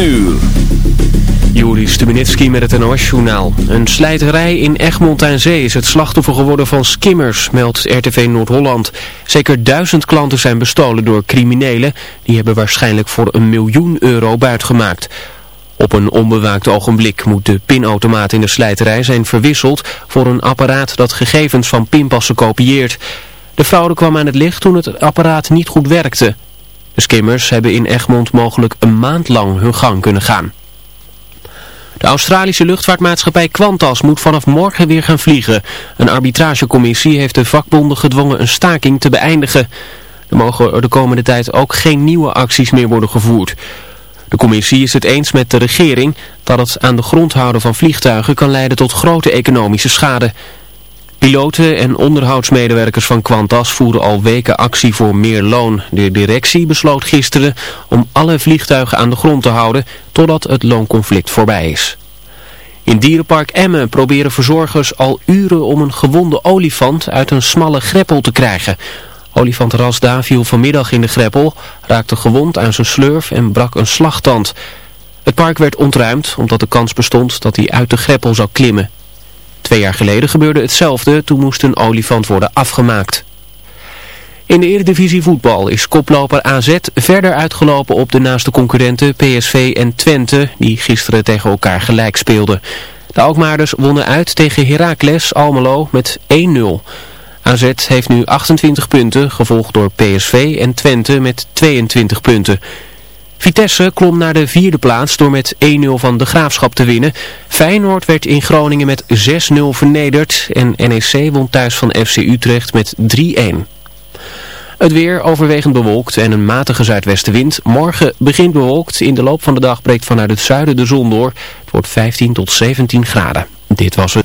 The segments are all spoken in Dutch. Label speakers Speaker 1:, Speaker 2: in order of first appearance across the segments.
Speaker 1: uur. Juri Stubenitski met het NOS-journaal. Een slijterij in Egmond aan Zee is het slachtoffer geworden van skimmers, meldt RTV Noord-Holland. Zeker duizend klanten zijn bestolen door criminelen. Die hebben waarschijnlijk voor een miljoen euro buitgemaakt. Op een onbewaakt ogenblik moet de pinautomaat in de slijterij zijn verwisseld voor een apparaat dat gegevens van pinpassen kopieert. De fraude kwam aan het licht toen het apparaat niet goed werkte. De skimmers hebben in Egmond mogelijk een maand lang hun gang kunnen gaan. De Australische luchtvaartmaatschappij Qantas moet vanaf morgen weer gaan vliegen. Een arbitragecommissie heeft de vakbonden gedwongen een staking te beëindigen. Er mogen de komende tijd ook geen nieuwe acties meer worden gevoerd. De commissie is het eens met de regering dat het aan de grond houden van vliegtuigen kan leiden tot grote economische schade. Piloten en onderhoudsmedewerkers van Qantas voeren al weken actie voor meer loon. De directie besloot gisteren om alle vliegtuigen aan de grond te houden totdat het loonconflict voorbij is. In dierenpark Emmen proberen verzorgers al uren om een gewonde olifant uit een smalle greppel te krijgen. Olifant Rasda viel vanmiddag in de greppel, raakte gewond aan zijn slurf en brak een slagtand. Het park werd ontruimd omdat de kans bestond dat hij uit de greppel zou klimmen. Twee jaar geleden gebeurde hetzelfde, toen moest een olifant worden afgemaakt. In de Eredivisie voetbal is koploper AZ verder uitgelopen op de naaste concurrenten PSV en Twente, die gisteren tegen elkaar gelijk speelden. De Alkmaarders wonnen uit tegen Heracles Almelo met 1-0. AZ heeft nu 28 punten, gevolgd door PSV en Twente met 22 punten. Vitesse klom naar de vierde plaats door met 1-0 van de Graafschap te winnen. Feyenoord werd in Groningen met 6-0 vernederd en NEC won thuis van FC Utrecht met 3-1. Het weer overwegend bewolkt en een matige zuidwestenwind. Morgen begint bewolkt. In de loop van de dag breekt vanuit het zuiden de zon door. Het wordt 15 tot 17 graden. Dit was het.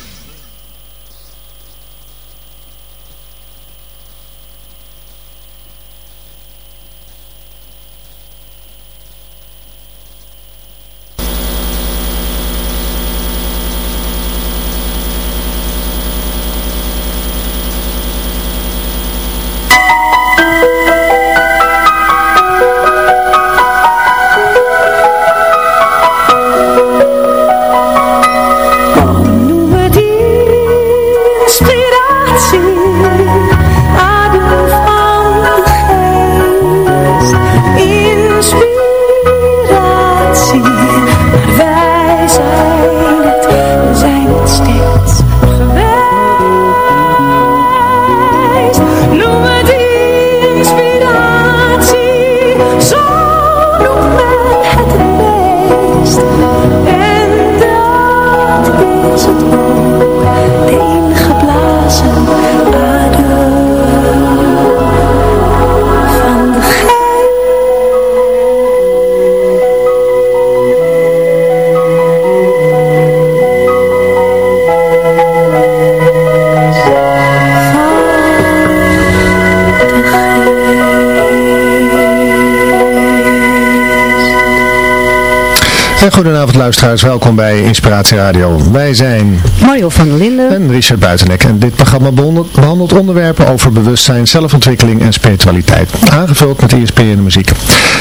Speaker 2: Radio. Wij zijn
Speaker 3: Mario van der Linden
Speaker 2: en Richard Buitenek en dit programma behandelt onderwerpen over bewustzijn, zelfontwikkeling en spiritualiteit. Aangevuld met ISP en de muziek.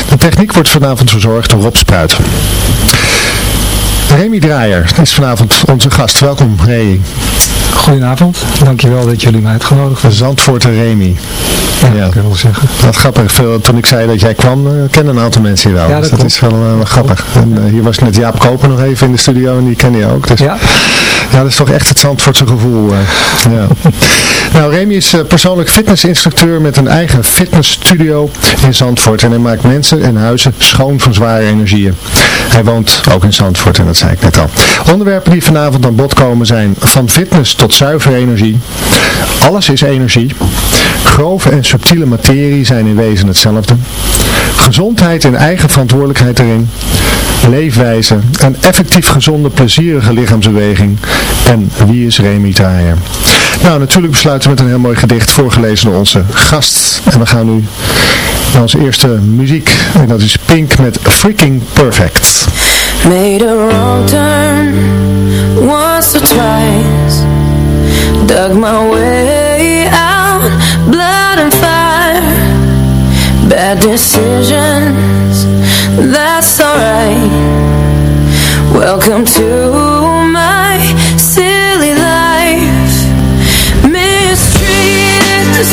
Speaker 2: De techniek wordt vanavond verzorgd door Rob Spruit. Remy Draaier is vanavond onze gast. Welkom Remy.
Speaker 4: Goedenavond, dankjewel dat jullie mij uitgenodigd hebben.
Speaker 2: Zandvoort en Remy.
Speaker 4: Ja, ja. kan wel zeggen.
Speaker 2: Wat grappig, veel, toen ik zei dat jij kwam, uh, kennen een aantal mensen je wel.
Speaker 4: Ja, dat,
Speaker 2: dus dat is wel, uh, wel grappig. En, uh, hier was net Jaap Koper nog even in de studio en die ken je ook. Dus,
Speaker 4: ja.
Speaker 2: ja, dat is toch echt het Zandvoortse gevoel. ja. nou, Remy is persoonlijk fitnessinstructeur met een eigen fitnessstudio in Zandvoort. En hij maakt mensen en huizen schoon van zware energieën. Hij woont ook in Zandvoort en dat zei ik net al. Onderwerpen die vanavond aan bod komen zijn van fitness tot zuivere energie. Alles is energie. Grove en subtiele materie zijn in wezen hetzelfde. Gezondheid en eigen verantwoordelijkheid erin. Leefwijze, een effectief gezonde, plezierige lichaamsbeweging. En wie is Remy Taaier? Nou, natuurlijk besluiten we met een heel mooi gedicht voorgelezen door onze gast. En we gaan nu naar onze eerste muziek. En dat is Pink met Freaking Perfect.
Speaker 5: Made a turn Dug my way out, blood and fire. Bad decisions, that's alright. Welcome to my silly life. Mistreated, this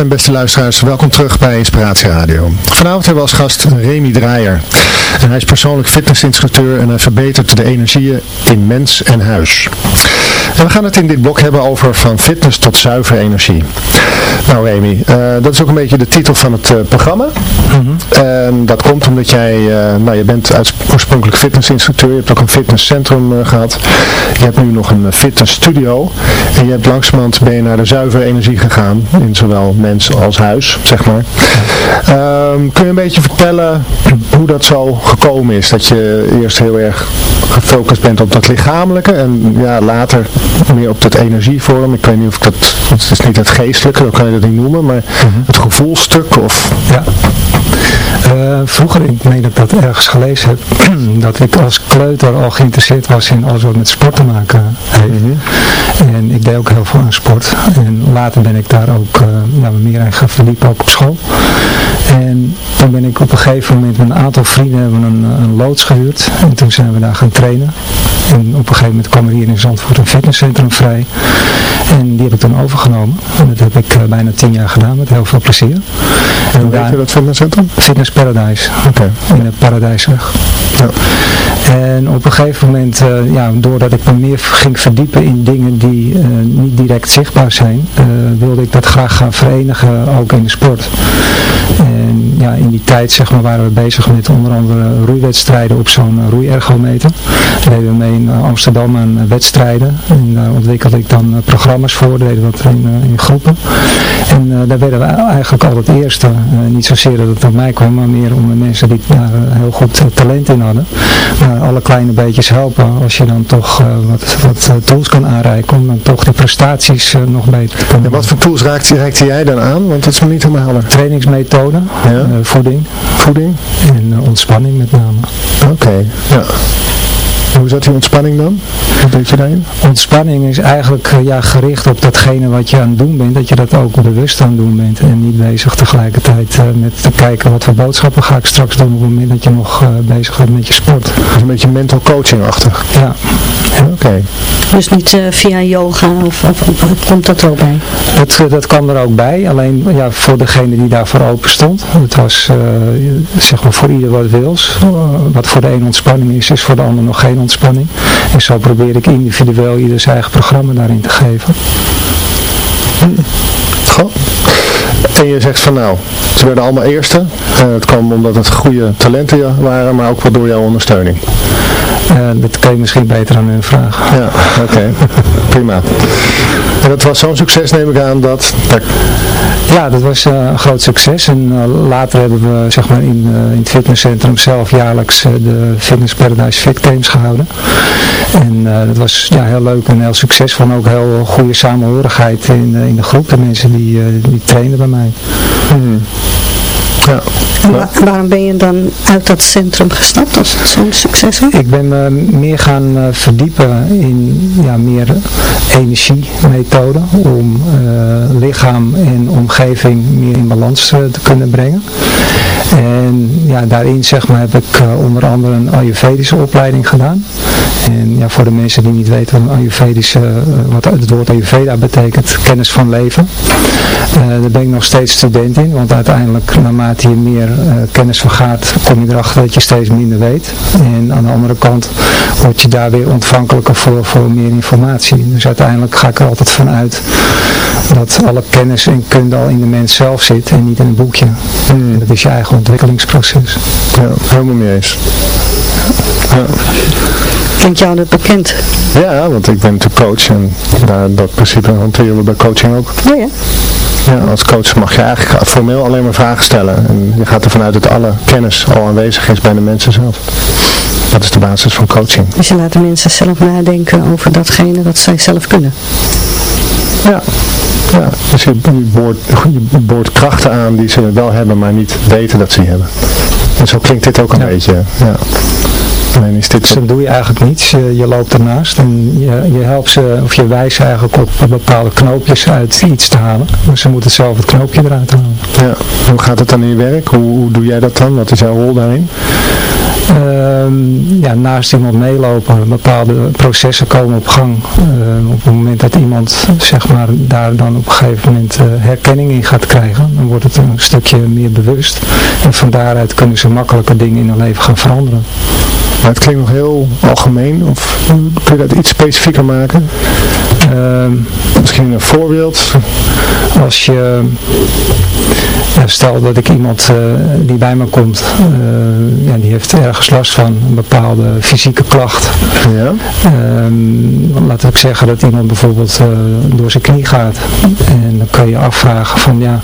Speaker 2: En beste luisteraars, welkom terug bij Inspiratie Radio. Vanavond hebben we als gast Remy Draaier. En hij is persoonlijk fitnessinstructeur en hij verbetert de energieën in mens en huis. En we gaan het in dit blok hebben over van fitness tot zuivere energie. Nou Remy, eh, dat is ook een beetje de titel van het eh, programma. En dat komt omdat jij, eh, nou je bent oorspronkelijk fitnessinstructeur, je hebt ook een fitnesscentrum eh, gehad. Je hebt nu nog een fitnessstudio. En je hebt langzamerhand ben je naar de zuivere energie gegaan, in zowel mens als huis, zeg maar. Ehm, kun je een beetje vertellen hoe dat zo gekomen is? Dat je eerst heel erg gefocust bent op dat lichamelijke en ja, later meer op dat energievorm. Ik weet niet of ik dat, het is niet het geestelijke, dat kan je dat niet noemen, maar het gevoelstuk of...
Speaker 4: Ja. Eh, vroeger, ik meen dat ik dat ergens gelezen heb, dat ik als kleuter al geïnteresseerd was in alles wat met sport te maken heeft. En ik deed ook heel veel aan sport. En later ben ik daar ook eh, ja, meer in gaan verdiepen, ook op school. En toen ben ik op een gegeven moment met een aantal vrienden hebben een, een loods gehuurd. En toen zijn we daar gaan trainen. En op een gegeven moment kwam er hier in Zandvoort een fitnesscentrum vrij. En die heb ik toen overgenomen. En dat heb ik eh, bijna tien jaar gedaan met heel veel plezier.
Speaker 2: En hoe heet je dat fitnesscentrum?
Speaker 4: Fitness Paradise.
Speaker 2: Oké.
Speaker 4: In de Paradijsweg.
Speaker 2: Ja.
Speaker 4: En op een gegeven moment, eh, ja, doordat ik me meer ging verdiepen in dingen die eh, niet direct zichtbaar zijn, eh, wilde ik dat graag gaan verenigen, ook in de sport. En ja, in die tijd zeg maar, waren we bezig met onder andere roeiwedstrijden op zo'n roeiergometer. Daar deden we mee in Amsterdam aan wedstrijden. En daar ontwikkelde ik dan programma's voor, deden we dat in, in groepen. En daar werden we eigenlijk altijd eerste. Eh, niet zozeer dat het op mij kwam, maar meer om de mensen die daar heel goed eh, talent in hadden. Maar alle kleine beetjes helpen als je dan toch eh, wat, wat eh, tools kan aanreiken om dan toch die prestaties nog beter te kunnen
Speaker 2: En wat voor tools raakte, reikte jij dan aan? Want dat is me niet helemaal helder.
Speaker 4: trainingsmethoden,
Speaker 2: Ja.
Speaker 4: voeding
Speaker 2: Voeding?
Speaker 4: en ontspanning met name.
Speaker 2: Oké, ja. Hoe zat die ontspanning dan? Wat deed je daarin?
Speaker 4: Ontspanning is eigenlijk eh, ja, gericht op datgene wat je aan het doen bent, dat je dat ook bewust aan het doen bent en niet bezig tegelijkertijd eh, met te kijken wat voor boodschappen ga ik straks doen op het moment dat je nog eh, bezig bent met je sport.
Speaker 2: Dat is een beetje mental coaching-achtig.
Speaker 4: Ja,
Speaker 2: Oké.
Speaker 6: Dus niet eh, via yoga of, of, of komt dat er ook bij?
Speaker 4: dat, dat kwam er ook bij, alleen ja, voor degene die daarvoor open stond. Het was eh, zeg maar voor ieder wat wils. Wat voor de een ontspanning is, is voor de ander nog geen ontspanning. En zo probeer ik individueel ieder zijn eigen programma daarin te geven.
Speaker 2: Goh. En je zegt van nou, ze werden allemaal eerste. Eh, het kwam omdat het goede talenten waren, maar ook wel door jouw ondersteuning.
Speaker 4: Dat kan je misschien beter aan hun vragen.
Speaker 2: Ja, oké. Prima. En dat was zo'n succes neem ik aan dat...
Speaker 4: Ja, dat was eh, een groot succes. En eh, later hebben we zeg maar, in, eh, in het fitnesscentrum zelf jaarlijks de Fitness Paradise Fit Games gehouden. En dat was ja, heel leuk en heel succesvol. En ook heel goede samenhorigheid in, in de groep. De mensen die, die trainen bij mij.
Speaker 2: Ja.
Speaker 6: En wa- waarom ben je dan uit dat centrum gestapt als het zo'n succes was?
Speaker 4: Ik ben me meer gaan eh, verdiepen in ja, meer energiemethoden om eh, lichaam en omgeving meer in balans eh, te kunnen brengen. En ja, daarin zeg maar, heb ik eh, onder andere een Ayurvedische opleiding gedaan. En ja, voor de mensen die niet weten wat een Ayurvedische, eh, wat het woord Ayurveda betekent, kennis van leven. Eh, daar ben ik nog steeds student in, want uiteindelijk naarmate je meer eh, kennis vergaat, kom je erachter dat je steeds minder weet. En aan de andere kant word je daar weer ontvankelijker voor, voor meer informatie. Dus uiteindelijk ga ik er altijd van uit dat alle kennis en kunde al in de mens zelf zit en niet in een boekje. Dat is je eigen ontwikkelingsproces.
Speaker 2: ja, helemaal mee eens. Ja.
Speaker 6: Klinkt jou dat bekend?
Speaker 2: Ja, want ik ben natuurlijk coach en daar, dat principe hanteren we bij coaching ook.
Speaker 6: Oh ja.
Speaker 2: Ja, als coach mag je eigenlijk formeel alleen maar vragen stellen. En je gaat ervan uit dat alle kennis al aanwezig is bij de mensen zelf. Dat is de basis van coaching.
Speaker 6: Dus je laat de mensen zelf nadenken over datgene wat zij zelf kunnen.
Speaker 2: Ja, ja dus je, je, boort, je boort krachten aan die ze wel hebben, maar niet weten dat ze die hebben. En zo klinkt dit ook een
Speaker 4: Ja.
Speaker 2: beetje. Ja. Is dit
Speaker 4: Dus dan doe je eigenlijk niets. Je, je loopt ernaast en je, je helpt ze, of je wijst ze eigenlijk op bepaalde knoopjes uit iets te halen. Maar ze moeten zelf het knoopje eruit halen.
Speaker 2: ja. Hoe gaat het dan in je werk? Hoe, hoe doe jij dat dan? Wat is jouw rol daarin?
Speaker 4: Ehm, ja, naast iemand meelopen, bepaalde processen komen op gang. Ehm, op het moment dat iemand zeg maar, daar dan op een gegeven moment eh, herkenning in gaat krijgen, dan wordt het een stukje meer bewust. En van daaruit kunnen ze makkelijker dingen in hun leven gaan veranderen.
Speaker 2: Maar het klinkt nog heel algemeen, of kun je dat iets specifieker maken?
Speaker 4: Ehm,
Speaker 2: Misschien een voorbeeld?
Speaker 4: als je stel dat ik iemand eh, die bij me komt, eh, ja, die heeft ergens last van een bepaalde fysieke klacht.
Speaker 2: Ja.
Speaker 4: Ehm, laat ik zeggen dat iemand bijvoorbeeld eh, door zijn knie gaat. En dan kan je afvragen van ja,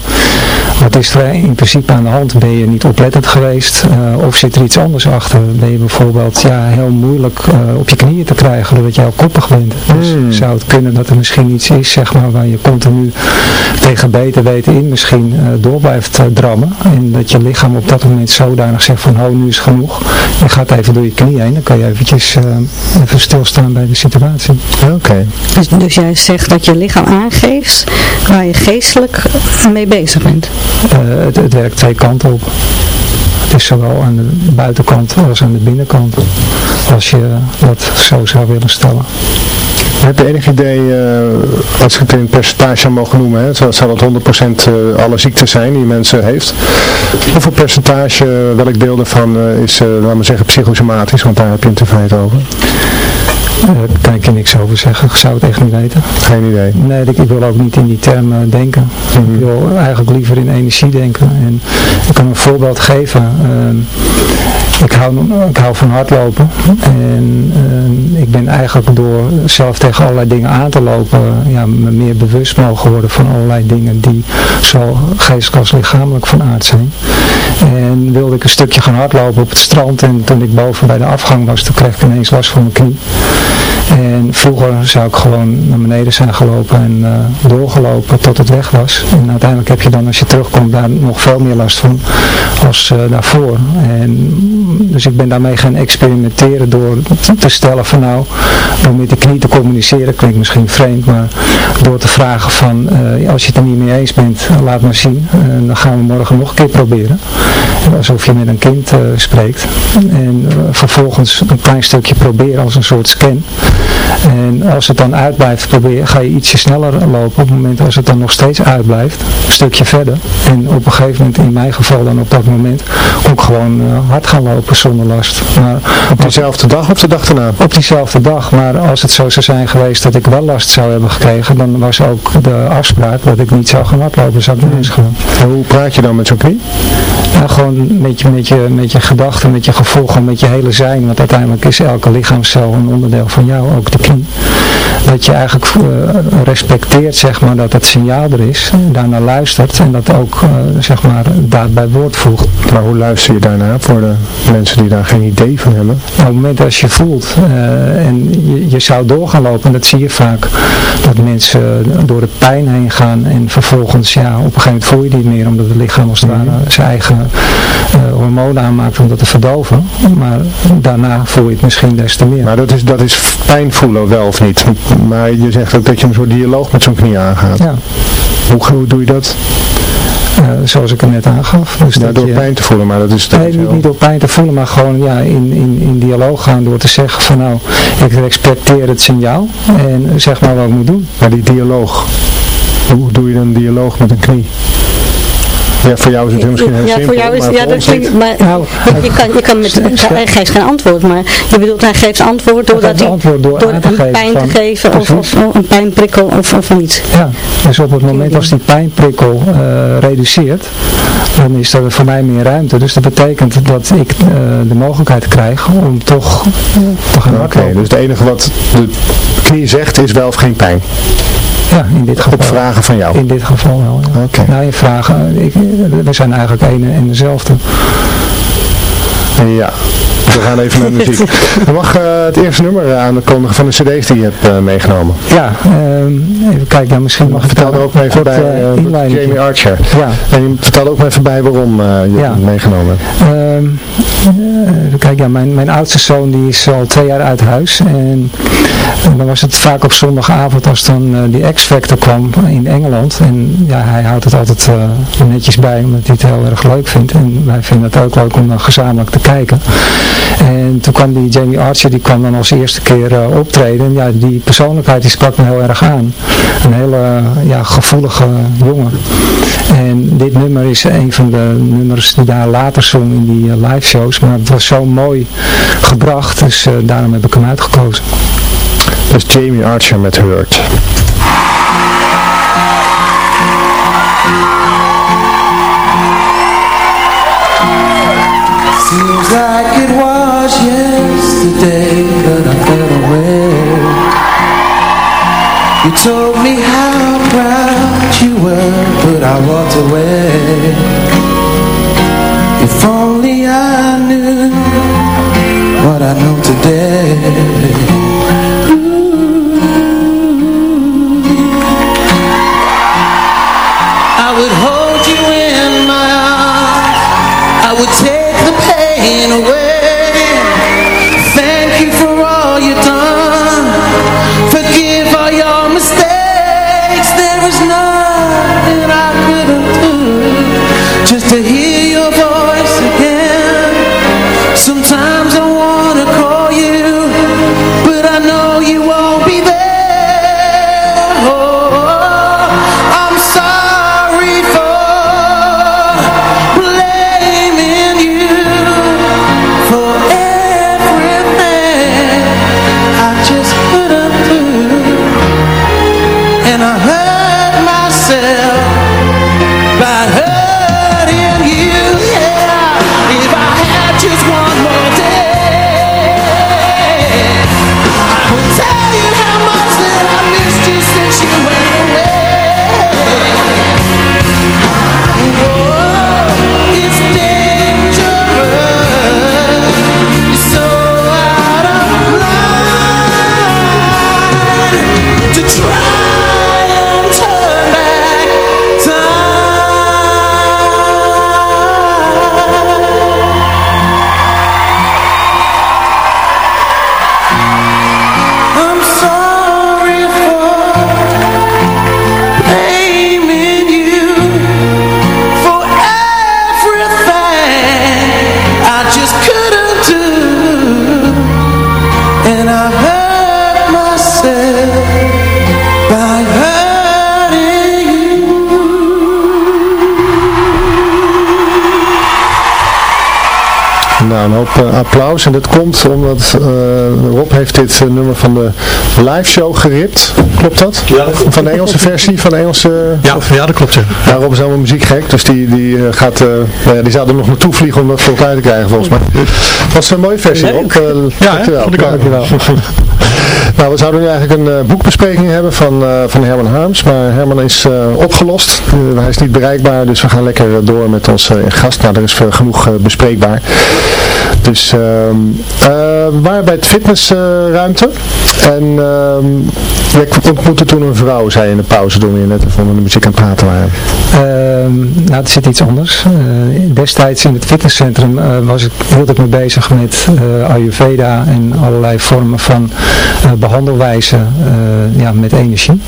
Speaker 4: wat is er in principe aan de hand? Ben je niet oplettend geweest? Of zit er iets anders achter? Ben je bijvoorbeeld ja, heel moeilijk eh, op je knieën te krijgen doordat je al koppig bent? Dus
Speaker 2: Hmm.
Speaker 4: zou het kunnen dat er misschien iets is zeg maar, waar je continu tegen beter weten in misschien eh, door blijft eh, drammen. En dat je lichaam op dat moment zodanig zegt van oh nu is genoeg. Je gaat even door je knie heen. Dan kan je eventjes eh, even stilstaan bij de situatie.
Speaker 2: Oké.
Speaker 6: Dus, dus jij zegt dat je lichaam aangeeft waar je geestelijk mee bezig bent.
Speaker 4: Eh, het, het werkt twee kanten op. Is zowel aan de buitenkant als aan de binnenkant. Als je dat zo zou willen stellen.
Speaker 2: Heb je enig idee, eh, als ik het in percentage zou mogen noemen, hè, zou, dat 100% eh, alle ziektes zijn die mensen heeft? Hoeveel percentage, welk deel daarvan eh, is, eh, laten we zeggen, psychosomatisch, want daar heb je het in over?
Speaker 4: Eh, Daar kan ik je niks over zeggen. Ik zou het echt niet weten.
Speaker 2: Geen idee.
Speaker 4: Nee, ik, ik wil ook niet in die termen denken. Ik wil eigenlijk liever in energie denken. En ik kan een voorbeeld geven. Ehm, ik, hou, van hardlopen. En ehm, ik ben eigenlijk door zelf tegen allerlei dingen aan te lopen, ja, me meer bewust mogen worden van allerlei dingen die zowel geestelijk als lichamelijk van aard zijn. En wilde ik een stukje gaan hardlopen op het strand. En toen ik boven bij de afgang was, toen kreeg ik ineens last van mijn knie. En vroeger zou ik gewoon naar beneden zijn gelopen en eh, doorgelopen tot het weg was. En uiteindelijk heb je dan als je terugkomt daar nog veel meer last van als eh, daarvoor. En, dus ik ben daarmee gaan experimenteren door te stellen van nou, door met de knie te communiceren, klinkt misschien vreemd, maar door te vragen van eh, als je het er niet mee eens bent, laat maar zien. En dan gaan we morgen nog een keer proberen. Alsof je met een kind spreekt. En vervolgens een klein stukje proberen als een soort scan. En als het dan uitblijft, probeer, ga je ietsje sneller lopen. Op het moment als het dan nog steeds uitblijft, een stukje verder. En op een gegeven moment, in mijn geval dan op dat moment, ook gewoon eh, hard gaan lopen zonder last. Maar
Speaker 2: Op diezelfde dag of de dag daarna?
Speaker 4: op diezelfde dag, maar als het zo zou zijn geweest dat ik wel last zou hebben gekregen, dan was ook de afspraak dat ik niet zou gaan hardlopen, zou ik niet eens gaan.
Speaker 2: En hoe praat je dan met zo'n knie?
Speaker 4: Gewoon met je, met, je, met je gedachten, met je gevoel, gewoon met je hele zijn. Want uiteindelijk is elke lichaamscel een onderdeel van jou, ook de knie. Dat je eigenlijk eh, respecteert, zeg maar, dat het signaal er is. Daarna luistert en dat ook, eh, zeg maar, daad bij woord voegt.
Speaker 2: Maar hoe luister je daarna voor de mensen die daar geen idee van hebben?
Speaker 4: Op het moment als je voelt eh, en je, je zou door gaan lopen, en dat zie je vaak, dat mensen door de pijn heen gaan en vervolgens, ja, op een gegeven moment voel je die niet meer, omdat het lichaam als het ware zijn eigen hormonen aanmaakt om dat te verdoven. Maar daarna voel je het misschien des te meer.
Speaker 2: Maar dat is, dat is pijn voelen wel of niet? Maar je zegt ook dat je een soort dialoog met zo'n knie aangaat.
Speaker 4: Ja,
Speaker 2: Hoe, hoe doe je dat?
Speaker 4: eh, zoals ik het net aangaf. Dus
Speaker 2: Ja,
Speaker 4: dat
Speaker 2: door
Speaker 4: je-
Speaker 2: pijn te voelen, maar dat is... dat
Speaker 4: Nee, niet, door pijn te voelen, maar gewoon ja, in, in, in dialoog gaan door te zeggen van nou, ik respecteer het signaal en zeg maar wat ik moet doen.
Speaker 2: Maar die dialoog, hoe doe je dan een dialoog met een knie? Ja, voor jou is het misschien heel
Speaker 6: ja,
Speaker 2: simpel,
Speaker 6: voor jou is
Speaker 2: maar
Speaker 6: ja,
Speaker 2: voor
Speaker 6: dat
Speaker 2: ons niet.
Speaker 6: klinkt, maar
Speaker 4: Nou,
Speaker 6: je, kan, je kan met, hij geeft geen antwoord, maar je bedoelt hij geeft antwoord doordat hij
Speaker 4: antwoord door
Speaker 6: een
Speaker 4: geven
Speaker 6: pijn te geven of, of, een pijnprikkel of, of iets.
Speaker 4: Ja, dus op het moment als die pijnprikkel eh, reduceert, dan is er voor mij meer ruimte. Dus dat betekent dat ik eh, de mogelijkheid krijg om toch te gaan
Speaker 2: Oké, dus het enige wat de knie zegt is wel of geen pijn.
Speaker 4: Ja, in dit geval.
Speaker 2: Op vragen van jou.
Speaker 4: In dit geval wel. Ja.
Speaker 2: Oké.
Speaker 4: Nou, in vragen, ik, we zijn eigenlijk één en dezelfde.
Speaker 2: Ja, we gaan even naar muziek. Je mag eh, het eerste nummer aankondigen van de cd's die je hebt eh, meegenomen.
Speaker 4: Ja, ehm, even kijken, nou, misschien mag ik
Speaker 2: Vertel er ook even bij,
Speaker 4: eh.
Speaker 2: Jamie Archer.
Speaker 4: Ja,
Speaker 2: En je vertel ook even bij waarom je
Speaker 4: Ja.
Speaker 2: het meegenomen hebt.
Speaker 4: Ehm, eh, even kijken, ja, mijn, mijn oudste zoon die is al twee jaar uit huis. En, en dan was het vaak op zondagavond als dan die X-Factor kwam in Engeland. En ja, hij houdt het altijd netjes bij omdat hij het heel erg leuk vindt. En wij vinden het ook leuk om dan gezamenlijk te kijken. En toen kwam die Jamie Archer, die kwam dan als eerste keer eh, optreden. En ja, die persoonlijkheid die sprak me heel erg aan. Een hele ja, gevoelige jongen. En dit nummer is een van de nummers die daar later zong in die eh, live shows. Maar het was zo mooi gebracht, dus eh, daarom heb ik hem uitgekozen.
Speaker 2: Dus Jamie Archer met Hurt.
Speaker 7: Seems like it was yesterday that I fell away. You told me how proud you were But I walked away. If only I knew What I know today
Speaker 2: Nou, een hoop eh, applaus. En dat komt omdat eh, Rob heeft dit eh, nummer van de live show geript. Klopt dat?
Speaker 8: Ja, dat klopt.
Speaker 2: Van de Engelse versie, van de Engelse...
Speaker 8: Ja, ja, dat klopt. Ja.
Speaker 2: Rob is helemaal muziekgek, dus die, die, gaat, nou ja, die zou er nog naartoe vliegen om dat voor elkaar te krijgen volgens mij. Dat is een mooie versie, Rob.
Speaker 8: Ja,
Speaker 2: dankjewel. nou, we zouden nu eigenlijk een eh, boekbespreking hebben van, eh, van Herman Harms, maar Herman is eh, opgelost. Hij is niet bereikbaar, dus we gaan lekker door met onze gast. Nou, er is genoeg bespreekbaar. Dus ehm we waren bij het fitnessruimte en ehm we ontmoetten toen een vrouw, zei in de pauze toen we net even onder de muziek aan het praten waren.
Speaker 4: Ehm, nou, het zit iets anders. Destijds in het fitnesscentrum was ik, hield ik me bezig met Ayurveda en allerlei vormen van behandelwijzen eh, ja, met energie.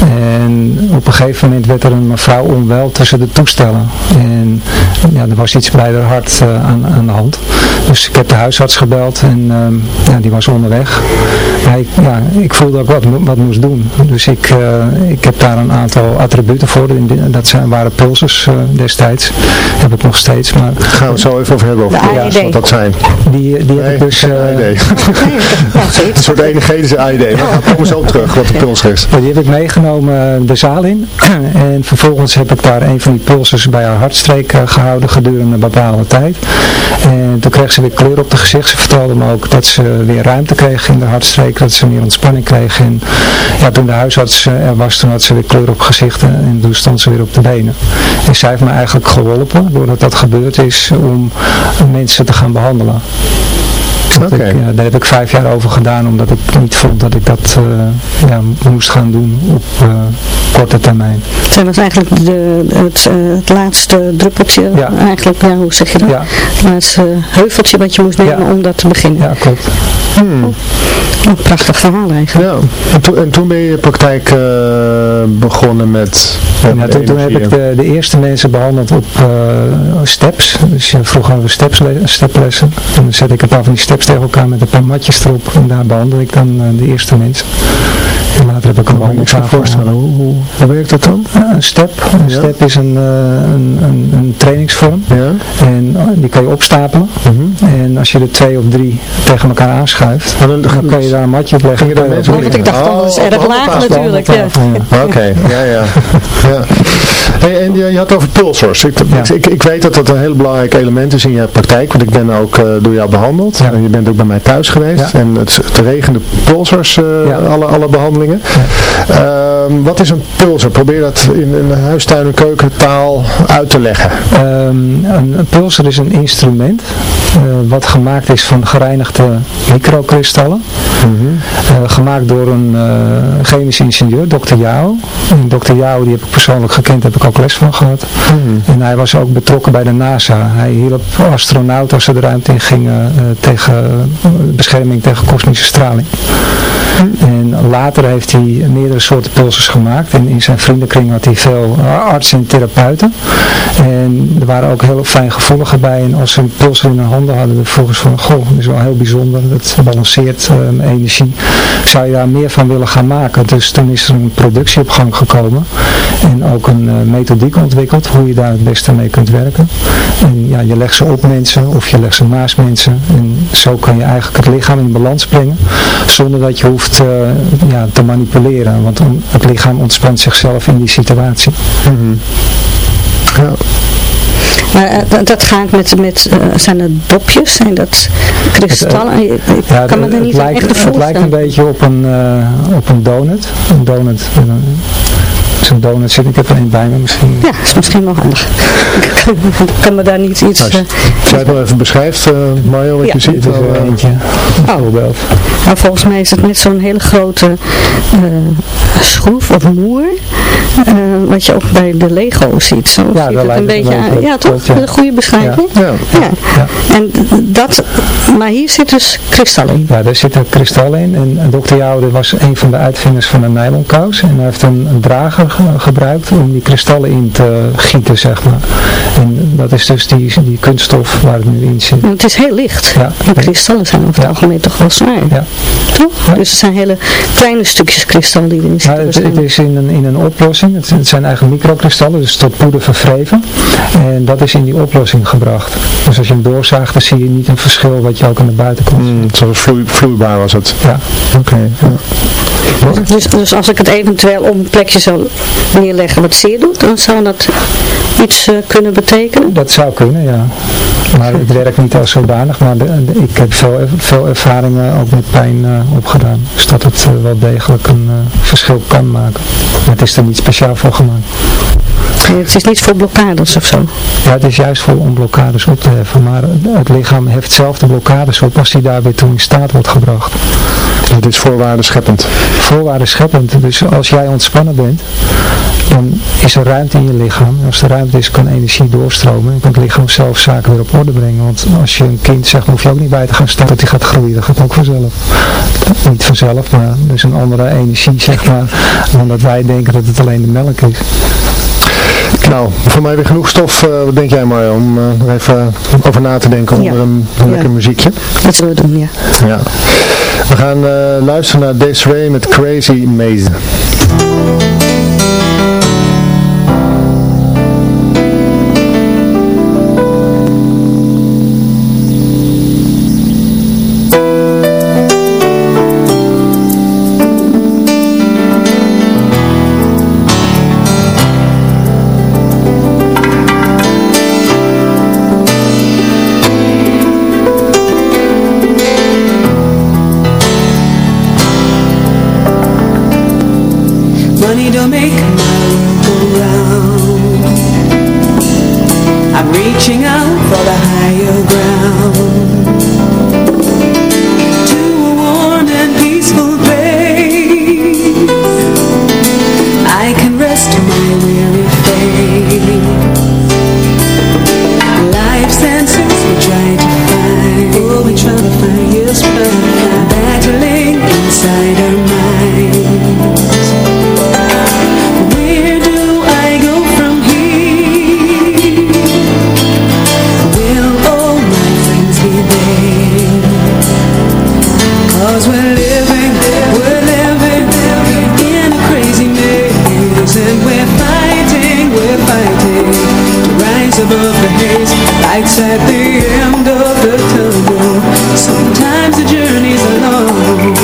Speaker 4: En op een gegeven moment werd er een mevrouw onwel tussen de toestellen. En ja, er was iets bij haar hart eh, aan, aan de hand. Dus ik heb de huisarts gebeld en ehm, ja, die was onderweg. Maar ik, ja, ik voelde dat ik wat, wat moest doen. Dus ik, eh, ik heb daar een aantal attributen voor. Dat zijn, waren pulsers eh, destijds. Heb ik nog steeds. Maar
Speaker 2: Daar gaan we het zo even over hebben, over
Speaker 6: De
Speaker 2: ja, wat dat zijn.
Speaker 4: die, die heb ik dus... eh.
Speaker 6: Ja.
Speaker 2: Een soort energetische AED. Maar we komen zo op terug, wat de puls is.
Speaker 4: Ja, die heb ik meegenomen eh, de zaal in. en vervolgens heb ik daar een van die pulsers bij haar hartstreek eh, gehouden gedurende een bepaalde tijd. En toen kreeg ze weer kleur op de gezicht. Ze vertelde me ook dat ze weer ruimte kreeg in de hartstreek. Dat ze meer ontspanning kreeg. En ja, toen de huisarts eh, er was, toen had ze weer kleur op gezichten. En toen stond ze weer op de benen. En zij heeft me eigenlijk geholpen, doordat dat gebeurd is, om mensen te gaan behandelen. Ik, ja, daar heb ik vijf jaar over gedaan, omdat ik niet vond dat ik dat eh, ja, moest gaan doen op eh, korte termijn.
Speaker 6: Zij was eigenlijk de, het, eh, het laatste druppeltje,
Speaker 4: Ja.
Speaker 6: eigenlijk, ja, hoe zeg je dat?
Speaker 4: Ja.
Speaker 6: Het laatste heuveltje wat je moest nemen
Speaker 4: Ja.
Speaker 6: om dat te beginnen.
Speaker 4: Ja, klopt.
Speaker 6: Een prachtig verhaal eigenlijk.
Speaker 2: Ja, en, toen- en toen ben je je praktijk eh, begonnen met uh,
Speaker 4: Ja, toen, toen heb ik de, de eerste mensen behandeld op eh, steps. Dus je vroeg over steps, steplessen. Dan zet ik een paar van die steps tegen elkaar met een paar matjes erop. En daar behandel ik dan eh, de eerste mensen. Later heb ik een wandeltafel.
Speaker 2: voorstellen. Hoe, hoe, hoe werkt dat dan?
Speaker 4: Ja, een step. Een
Speaker 2: Ja.
Speaker 4: step is een, eh, een, een, een trainingsvorm.
Speaker 2: Ja.
Speaker 4: En eh, die kan je opstapelen.
Speaker 2: Mhm.
Speaker 4: En als je er twee of drie tegen elkaar aanschuift,
Speaker 2: dan-
Speaker 4: dan kan je daar een matje op leggen. Je op
Speaker 6: Want ik dacht dan, dat is erg laag natuurlijk. Ja.
Speaker 4: tafel, ja.
Speaker 2: Oké, ja, ja. ja. Hey, en je, je had over pulsars. Ik,
Speaker 4: Ja.
Speaker 2: ik, ik weet dat dat een heel belangrijk element is in je praktijk, want ik ben ook eh, door jou behandeld.
Speaker 4: Ja.
Speaker 2: En je bent ook bij mij thuis geweest.
Speaker 4: Ja.
Speaker 2: En het, het regende pulsars, eh,
Speaker 4: Ja.
Speaker 2: alle, alle behandelingen. Ehm, wat is een pulsar? Probeer dat in, in de huistuin- en keukentaal uit te leggen.
Speaker 4: Ehm, een, een pulsar is een instrument eh, wat gemaakt is van gereinigde microkristallen. Eh, gemaakt door een eh chemisch ingenieur, Dr. Yao. En Dr. Yao, die heb ik persoonlijk gekend, heb ik ook les van gehad. En hij was ook betrokken bij de NASA. Hij hielp astronauten als ze de ruimte in gingen tegen bescherming tegen kosmische straling. En later heeft hij meerdere soorten pulsers gemaakt. En in zijn vriendenkring had hij veel artsen en therapeuten. En er waren ook heel fijngevoeligen bij. En als ze een pulser in hun handen hadden, dan vroegen ze van, goh, dat is wel heel bijzonder. Dat balanceert eh, energie. Zou je daar meer van willen gaan maken? Dus toen is er een productie op gang gekomen. En ook een eh, methodiek ontwikkeld, hoe je daar het beste mee kunt werken. En ja, je legt ze op mensen of je legt ze naast mensen. En zo kan je eigenlijk het lichaam in balans brengen. Zonder dat je hoeft eh, ja, te manipuleren. Want om- het lichaam ontspant zichzelf in die situatie.
Speaker 2: Ja.
Speaker 6: Maar eh, dat- gaat met, met eh, zijn dat dopjes, zijn dat kristallen? Ik
Speaker 4: Ja,
Speaker 6: kan me er niet
Speaker 4: het lijkt,
Speaker 6: echt
Speaker 4: het lijkt een beetje op een, eh, op een donut. Een donut. met een- Zo'n donut zit, ik heb er een bij me misschien.
Speaker 6: Ja, is misschien wel handig. Ik kan me daar niet iets...
Speaker 2: Als je,
Speaker 6: eh,
Speaker 2: als jij het wel even beschrijft, eh, Mario, wat
Speaker 6: Ja.
Speaker 2: je ziet.
Speaker 4: Dit is
Speaker 2: dan,
Speaker 4: er
Speaker 2: eh,
Speaker 4: eentje. Bijvoorbeeld.
Speaker 6: nou, volgens mij is het net zo'n hele grote eh, schroef of moer. eh, wat je ook bij de Lego ziet. Zo
Speaker 4: Ja,
Speaker 6: ziet het
Speaker 4: lijkt
Speaker 6: een beetje
Speaker 4: een
Speaker 6: aan. Ja, toch?
Speaker 4: ja.
Speaker 6: Een goede beschrijving.
Speaker 2: ja.
Speaker 6: Ja.
Speaker 4: Ja.
Speaker 6: En dat, maar hier zit dus kristal in.
Speaker 4: Ja, daar zitten kristallen in. En Dr. Joude was een van de uitvinders van de nylonkous. En hij heeft een, een drager ge- gebruikt om die kristallen in te gieten, zeg maar. En dat is dus die, die kunststof waar het nu in zit.
Speaker 6: Want het is heel licht.
Speaker 4: Ja.
Speaker 6: En kristallen zijn over het
Speaker 4: Ja.
Speaker 6: algemeen toch wel zwaar.
Speaker 4: Ja.
Speaker 6: Toch?
Speaker 4: Ja.
Speaker 6: Dus het zijn hele kleine stukjes kristal die erin
Speaker 4: Ja,
Speaker 6: zitten.
Speaker 4: het, het
Speaker 6: waarschijnlijk.
Speaker 4: is in een, in een oplossing. Het, het zijn eigenlijk microkristallen, dus tot poeder verwreven. En dat is in die oplossing gebracht. Dus als je hem doorzaagt, dan zie je niet een verschil wat je ook aan de buitenkant ziet.
Speaker 2: Mm, vloei, vloeibaar was het.
Speaker 4: Ja.
Speaker 2: Oké. ja.
Speaker 6: Dus, dus als ik het eventueel op een plekje zou neerleggen wat zeer doet, dan zou dat iets eh, kunnen betekenen.
Speaker 4: Dat zou kunnen, ja. Maar het werkt niet als zodanig, maar de- de- ik heb veel, veel ervaringen ook met pijn eh, opgedaan. Dus dat het eh, wel degelijk een verschil kan maken. Maar het is er niet speciaal voor gemaakt.
Speaker 6: Nee, Het is niet voor blokkades of zo.
Speaker 4: Ja, het is juist voor om blokkades op te heffen, maar het lichaam heft zelf de blokkades op als die daar weer toe in staat wordt gebracht.
Speaker 2: Het is voorwaarde scheppend.
Speaker 4: Voorwaarden scheppend, dus als jij ontspannen bent, dan is er ruimte in je lichaam. En als er ruimte is, kan energie doorstromen en kan het lichaam zelf zaken weer op orde brengen. Want als je een kind zegt, hoef je ook niet bij te gaan staan dat hij gaat groeien, dat gaat ook vanzelf. Niet vanzelf, maar er is een andere energie, zeg maar, dan dat wij denken dat het alleen de melk is.
Speaker 2: Nou, voor mij weer genoeg stof. eh, wat denk jij Mario, om eh, nog even over na te denken
Speaker 6: Ja.
Speaker 2: onder een, een
Speaker 6: Ja.
Speaker 2: lekker muziekje?
Speaker 6: Dat zullen we doen, ja.
Speaker 2: Ja. We gaan eh, luisteren naar Desiree met
Speaker 9: Crazy Maze. above the haze Lights at the end of the tunnel. Sometimes the journey's long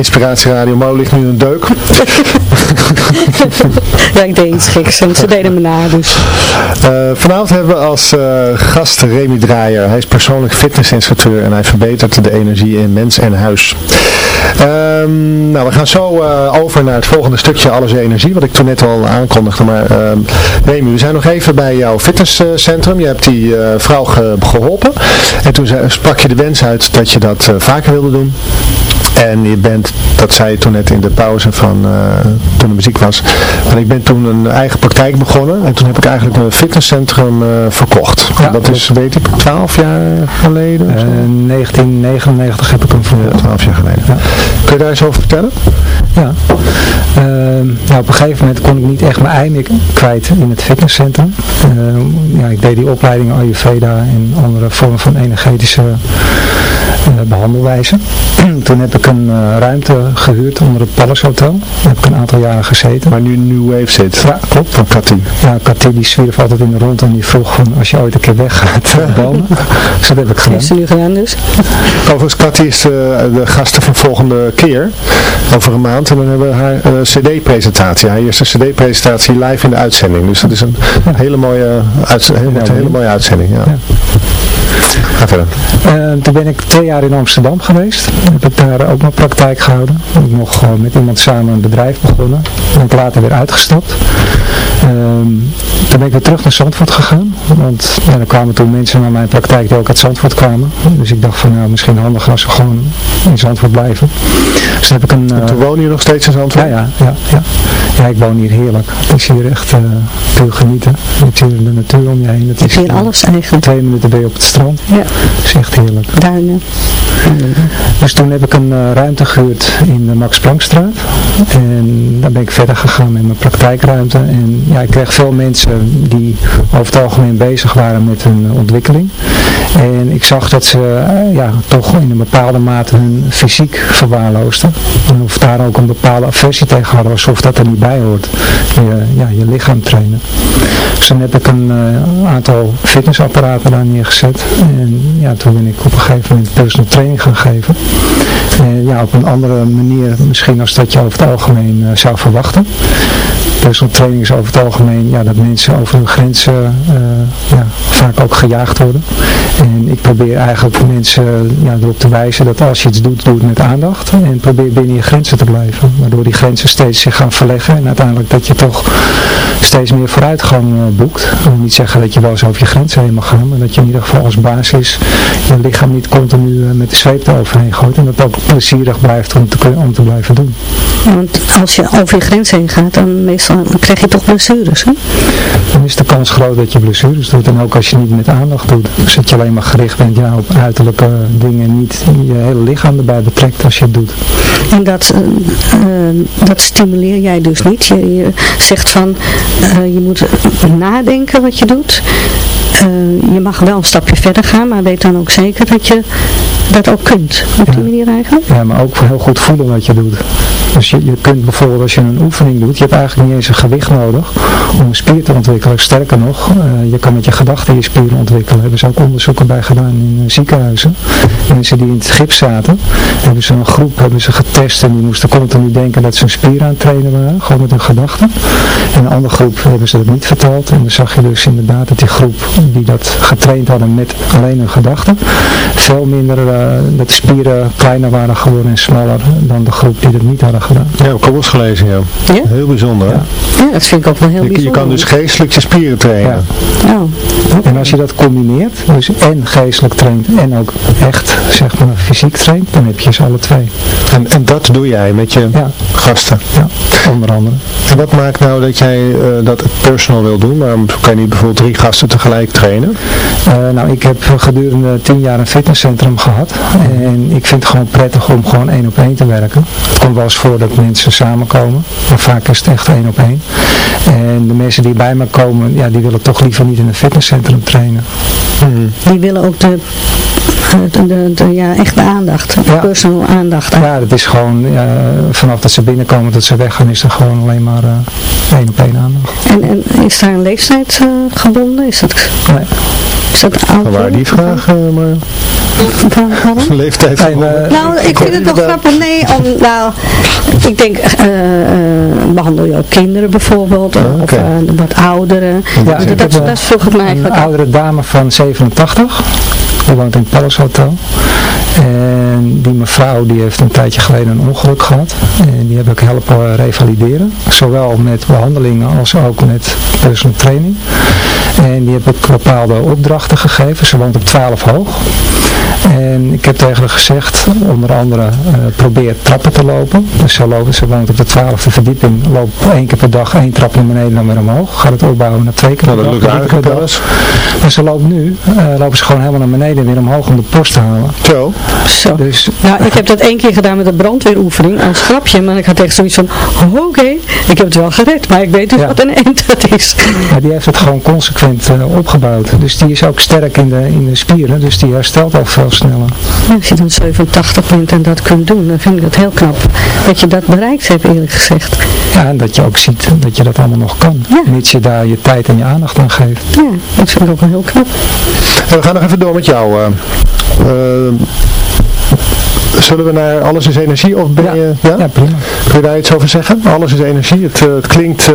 Speaker 2: bij eh, Inspiratie Radio. Mo ligt nu een deuk.
Speaker 6: Ja, ik deed iets geks en ze deden me na, dus.
Speaker 2: Eh, vanavond hebben we als eh, gast Remy Draaier. Hij is persoonlijk fitnessinstructeur en hij verbetert de energie in mens en huis. Ehm, nou, we gaan zo eh, over naar het volgende stukje Alles Energie, wat ik toen net al aankondigde. Maar ehm, Remy, we zijn nog even bij jouw fitnesscentrum. Je hebt die vrouw ge- geholpen. En toen sprak je de wens uit dat je dat vaker wilde doen. En je bent, dat zei je toen net in de pauze van eh, toen de muziek was. En ik ben toen een eigen praktijk begonnen. En toen heb ik eigenlijk een fitnesscentrum eh, verkocht.
Speaker 4: Ja,
Speaker 2: dat is, weet ik, 12 jaar geleden. of
Speaker 4: Eh,
Speaker 2: zo?
Speaker 4: 1999 heb ik hem.
Speaker 2: Ja, 12 jaar geleden.
Speaker 4: Ja.
Speaker 2: Kun je daar eens over vertellen?
Speaker 4: Ja. Nou, op een gegeven moment kon ik niet echt mijn ei meer kwijt in het fitnesscentrum. Ja, ik deed die opleidingen Ayurveda en andere vormen van energetische eh, behandelwijzen. Toen heb ik een ruimte gehuurd onder het Palace Hotel. Daar heb ik een aantal jaren gezeten.
Speaker 2: Waar nu New Wave zit.
Speaker 4: Ja, klopt.
Speaker 2: Van Cathy.
Speaker 4: Ja, Katie die zwierf altijd in de rond en die vroeg van als je ooit een keer weggaat, bomen. Dus dat heb ik gedaan.
Speaker 6: Heeft ze nu gedaan dus?
Speaker 2: Overigens, Cathy is eh, de gasten van volgende keer. Over een maand. En dan hebben we haar eh, cd-presentatie. Haar eerste cd-presentatie live in de uitzending. Dus dat is een hele mooie, uitz- hele,
Speaker 4: Ja,
Speaker 2: hele
Speaker 4: mooi.
Speaker 2: mooie uitzending. Ja.
Speaker 4: Ja.
Speaker 2: Ga verder.
Speaker 4: Eh, toen ben ik twee jaar in Amsterdam geweest. Heb ik daar ook mijn praktijk gehouden. Heb ik nog eh, met iemand samen een bedrijf begonnen. Ben ik later weer uitgestapt. Ehm, toen ben ik weer terug naar Zandvoort gegaan. Want ja, er kwamen toen mensen naar mijn praktijk die ook uit Zandvoort kwamen. Dus ik dacht van nou misschien handiger als we gewoon in Zandvoort blijven. Dus toen heb ik een... eh,
Speaker 2: Toen woon je nog steeds in Zandvoort?
Speaker 4: ja, ja, ja, ja. Ja, ik woon hier heerlijk. Het is hier echt eh puur genieten. Je hebt hier de natuur om je heen. Het is
Speaker 6: hier
Speaker 4: eh,
Speaker 6: alles eigenlijk.
Speaker 4: Twee minuten ben je op het strand.
Speaker 6: Ja,
Speaker 4: is echt heerlijk.
Speaker 6: duinen.
Speaker 4: Dus toen heb ik een eh, ruimte gehuurd in de Max Planckstraat. En daar ben ik verder gegaan met mijn praktijkruimte. En ja, ik kreeg veel mensen die over het algemeen bezig waren met hun ontwikkeling. En ik zag dat ze eh, ja, toch in een bepaalde mate hun fysiek verwaarloosden. En Of daar ook een bepaalde aversie tegen hadden, alsof dat er niet bij hoort. Je, ja, je lichaam trainen. Dus toen heb ik een eh, aantal fitnessapparaten daar neergezet. En ja, toen ben ik op een gegeven moment personal training gaan geven. En ja, op een andere manier misschien als dat je over het algemeen eh, zou verwachten. Personal is over het algemeen ja, dat mensen over hun grenzen eh, ja, vaak ook gejaagd worden. En ik probeer eigenlijk mensen ja, erop te wijzen dat als je iets doet, doe het met aandacht. En probeer binnen je grenzen te blijven. Waardoor die grenzen steeds zich gaan verleggen. En uiteindelijk dat je toch steeds meer vooruitgang eh, boekt. Ik wil niet zeggen dat je wel eens over je grenzen heen mag gaan. Maar dat je in ieder geval als basis je lichaam niet continu eh, met de zweep eroverheen gooit. En dat ook plezierig blijft om te, om te blijven doen.
Speaker 6: Want als je over je grens heen gaat, dan meestal dan krijg je toch blessures. Hè?
Speaker 4: dan is de kans groot dat je blessures doet. En ook als je niet met aandacht doet. Dus dat je alleen maar gericht bent ja, op uiterlijke dingen en niet je hele lichaam erbij betrekt als je het doet.
Speaker 6: En dat, eh, eh, dat stimuleer jij dus niet. Je, je zegt van, eh, je moet nadenken wat je doet. Je mag wel een stapje verder gaan, maar weet dan ook zeker dat je dat ook kunt. Op die
Speaker 4: Ja.
Speaker 6: manier eigenlijk.
Speaker 4: Ja, maar ook heel goed voelen wat je doet. Dus je, kunt bijvoorbeeld als je een oefening doet, je hebt eigenlijk niet eens een gewicht nodig om een spier te ontwikkelen. Sterker nog, eh, je kan met je gedachten je spieren ontwikkelen. Daar hebben ze ook onderzoeken bij gedaan in eh, ziekenhuizen. Mensen die in het gips zaten, hebben ze een groep hebben ze getest en die moesten continu denken dat ze een spier aan het trainen waren, gewoon met hun gedachten. En een andere groep hebben ze dat niet verteld. En dan zag je dus inderdaad dat die groep die dat getraind hadden met alleen hun gedachten, veel minder, eh, dat de spieren kleiner waren geworden en smaller dan de groep die dat niet hadden gedaan.
Speaker 2: Ja, ik heb ook gelezen, ja.
Speaker 6: Ja?
Speaker 2: Heel bijzonder. hè?
Speaker 6: Ja, dat vind ik ook wel heel
Speaker 2: Je,
Speaker 6: bijzonder.
Speaker 2: je kan dus geestelijk je spieren trainen.
Speaker 4: Ja.
Speaker 6: Oh,
Speaker 4: En als je dat combineert, dus en geestelijk traint en ook echt zeg maar fysiek traint, dan heb je ze alle twee.
Speaker 2: En, en dat doe jij met je
Speaker 4: Ja.
Speaker 2: gasten.
Speaker 4: Ja, onder andere.
Speaker 2: En wat maakt nou dat jij eh, dat personal wil doen? Waarom kan je niet bijvoorbeeld drie gasten tegelijk trainen?
Speaker 4: Eh, nou, ik heb gedurende tien jaar een fitnesscentrum gehad. En ik vind het gewoon prettig om gewoon één op één te werken. Het komt wel eens voor dat mensen samenkomen. Maar vaak is het echt één op één. En de mensen die bij me komen, ja, die willen toch liever niet in een fitnesscentrum trainen.
Speaker 6: die willen ook de, de, de, de- ja, echt de aandacht.
Speaker 4: Ja.
Speaker 6: Personal aandacht.
Speaker 4: Ja, dat is gewoon, eh, vanaf dat ze binnenkomen tot ze weggaan, is er gewoon alleen maar eh, één op één aandacht.
Speaker 6: En, en is daar een leeftijd eh, gebonden? Is dat,
Speaker 4: Nee.
Speaker 6: is dat oud?
Speaker 2: Waar die vraag? eh, maar? Leeftijd.
Speaker 4: Maar-
Speaker 6: Nou, ik vind het wel grappig. Nee, om, nou, ik denk, eh, eh, behandel je ook kinderen bijvoorbeeld, of eh, wat ouderen.
Speaker 4: Ja, ik
Speaker 6: dat,
Speaker 4: eh,
Speaker 6: dat vroeg het mij
Speaker 4: Een
Speaker 6: eigenlijk af.
Speaker 4: oudere dame van 87. Die woont in het Palace Hotel. En die mevrouw die heeft een tijdje geleden een ongeluk gehad. En die heb ik helpen revalideren. Zowel met behandelingen als ook met personal training. En die heb ik bepaalde opdrachten gegeven. Ze woont op 12 hoog. En ik heb tegen haar gezegd, onder andere, eh, probeer trappen te lopen. Dus ze, loopt, ze woont op de 12e verdieping. Loopt één keer per dag één trap naar beneden en weer omhoog. Gaat het opbouwen naar twee keer
Speaker 2: Nou,
Speaker 4: per
Speaker 2: dat
Speaker 4: dag.
Speaker 2: lukt
Speaker 4: drie keer
Speaker 2: aardig
Speaker 4: per
Speaker 2: wel
Speaker 4: dag.
Speaker 2: eens.
Speaker 4: Maar ze loopt nu, eh, lopen ze gewoon helemaal naar beneden en weer omhoog om de post te halen.
Speaker 2: Zo.
Speaker 6: Zo.
Speaker 4: Dus
Speaker 6: Nou, ik heb dat één keer gedaan met een brandweeroefening als grapje, maar ik had echt zoiets van, oh, oké, ik heb het wel gered, maar ik weet dus
Speaker 4: Ja.
Speaker 6: wat een end dat is.
Speaker 4: ja, die heeft het gewoon consequent eh, opgebouwd. Dus die is ook sterk in de, in de spieren, dus die herstelt ook veel sneller.
Speaker 6: Ja, als je dan 87 bent en dat kunt doen, dan vind ik dat heel knap. Dat je dat bereikt hebt, eerlijk gezegd.
Speaker 4: Ja, en dat je ook ziet dat je dat allemaal nog kan.
Speaker 6: Ja.
Speaker 4: Mits je daar je tijd en je aandacht aan geeft.
Speaker 6: Ja, dat vind ik ook wel heel knap.
Speaker 2: En we gaan nog even door met jou. eh. Eh, zullen we naar Alles is Energie of ben
Speaker 4: Ja.
Speaker 2: je... Ja?
Speaker 4: Ja, prima.
Speaker 2: Kun je daar iets over zeggen? Alles is energie. Het, eh, het klinkt, eh,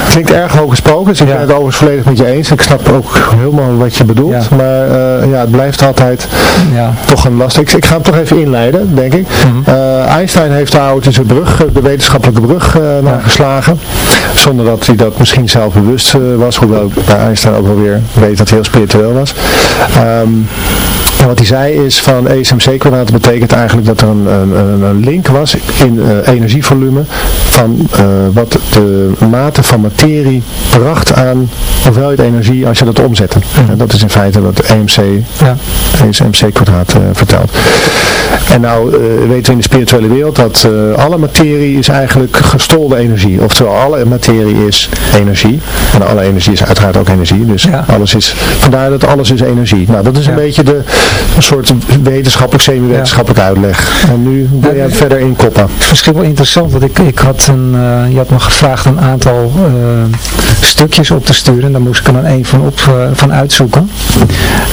Speaker 2: het klinkt erg hooggesproken. Dus ik ben het overigens volledig met je eens. Ik snap ook helemaal wat je bedoelt. Maar uh, ja, het blijft altijd
Speaker 4: Ja.
Speaker 2: toch een last. Ik, ik ga hem toch even inleiden, denk ik. Eh, Einstein heeft daar ooit brug, eh, de wetenschappelijke brug, eh naar geslagen. Zonder dat hij dat misschien zelf bewust eh, was. Hoewel ik bij Einstein ook wel weer weet dat hij heel spiritueel was. Ehm, en wat hij zei is van ESMC kwadraat betekent eigenlijk dat er een, een, een- link was in eh, energievolume van eh, wat de mate van materie bracht aan hoeveelheid energie als je dat omzette. En dat is in feite wat EMC,
Speaker 4: Ja.
Speaker 2: ESMC kwadraat eh, vertelt. En nou weten we in de spirituele wereld dat alle materie is eigenlijk gestolde energie. Oftewel alle materie is energie. En alle energie is uiteraard ook energie. Dus
Speaker 4: Ja.
Speaker 2: alles is, vandaar dat alles is energie. Nou dat is een
Speaker 4: Ja.
Speaker 2: beetje de een soort wetenschappelijk, semi-wetenschappelijke uitleg. En nu wil jij
Speaker 4: Ja,
Speaker 2: verder inkoppen.
Speaker 4: Het is misschien wel interessant, want ik, ik had een, eh, je had me gevraagd een aantal eh, stukjes op te sturen. En daar moest ik er dan één van, op, eh, van uitzoeken.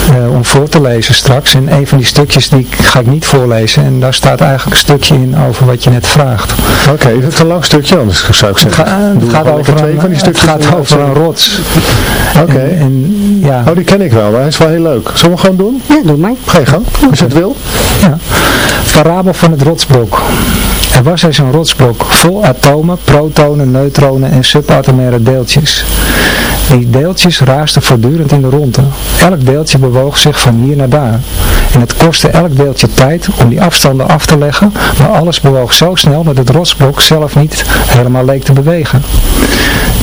Speaker 4: eh, om voor te lezen straks. En een van die stukjes die ga ik niet voorlezen. En daar staat eigenlijk een stukje in over wat je net vraagt.
Speaker 2: Oké, is het een lang stukje? Anders zou ik
Speaker 4: Het,
Speaker 2: zeggen.
Speaker 4: ga- het gaat over een,
Speaker 2: van die
Speaker 4: het
Speaker 2: stukjes.
Speaker 4: gaat
Speaker 2: in de
Speaker 4: over een rots.
Speaker 2: Oké.
Speaker 4: Ja,
Speaker 2: Oh, die ken ik wel, maar hij is wel heel leuk. Zullen we hem gewoon doen?
Speaker 6: Ja, doe maar.
Speaker 2: Ga je gang, als je het wil.
Speaker 4: Ja. Parabel van het rotsblok. Er was eens een rotsblok vol atomen, protonen, neutronen en subatomaire deeltjes. Die deeltjes raasden voortdurend in de ronde. Elk deeltje bewoog zich van hier naar daar. En het kostte elk deeltje tijd om die afstanden af te leggen, maar alles bewoog zo snel dat het rotsblok zelf niet helemaal leek te bewegen.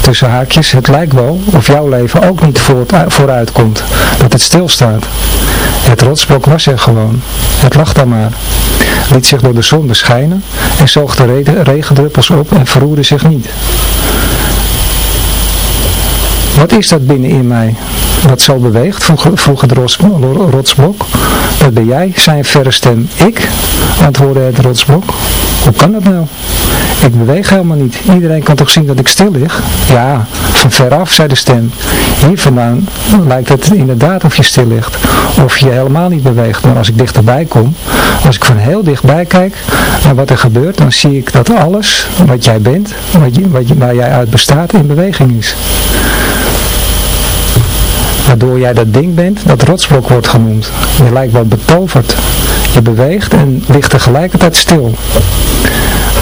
Speaker 4: Tussen haakjes, het lijkt wel of jouw leven ook niet vooruit komt, dat het stilstaat. Het rotsblok was er gewoon. Het lag daar maar. Liet zich door de zon beschijnen en zoog de re- regendruppels op en verroerde zich niet. Wat is dat binnenin mij? Dat zo beweegt, vroeg, het rots- rotsblok. Dat ben jij, zei een verre stem. Ik? antwoordde het rotsblok. Hoe kan dat nou? Ik beweeg helemaal niet. Iedereen kan toch zien dat ik stil lig? Ja, van veraf, zei de stem. Hier vandaan lijkt het inderdaad of je stil ligt. Of je helemaal niet beweegt. Maar als ik dichterbij kom, als ik van heel dichtbij kijk naar wat er gebeurt, dan zie ik dat alles wat jij bent, wat je, wat je, waar jij uit bestaat, in beweging is. Waardoor jij dat ding bent, dat rotsblok wordt genoemd. Je lijkt wel betoverd. Beweegt en ligt tegelijkertijd stil.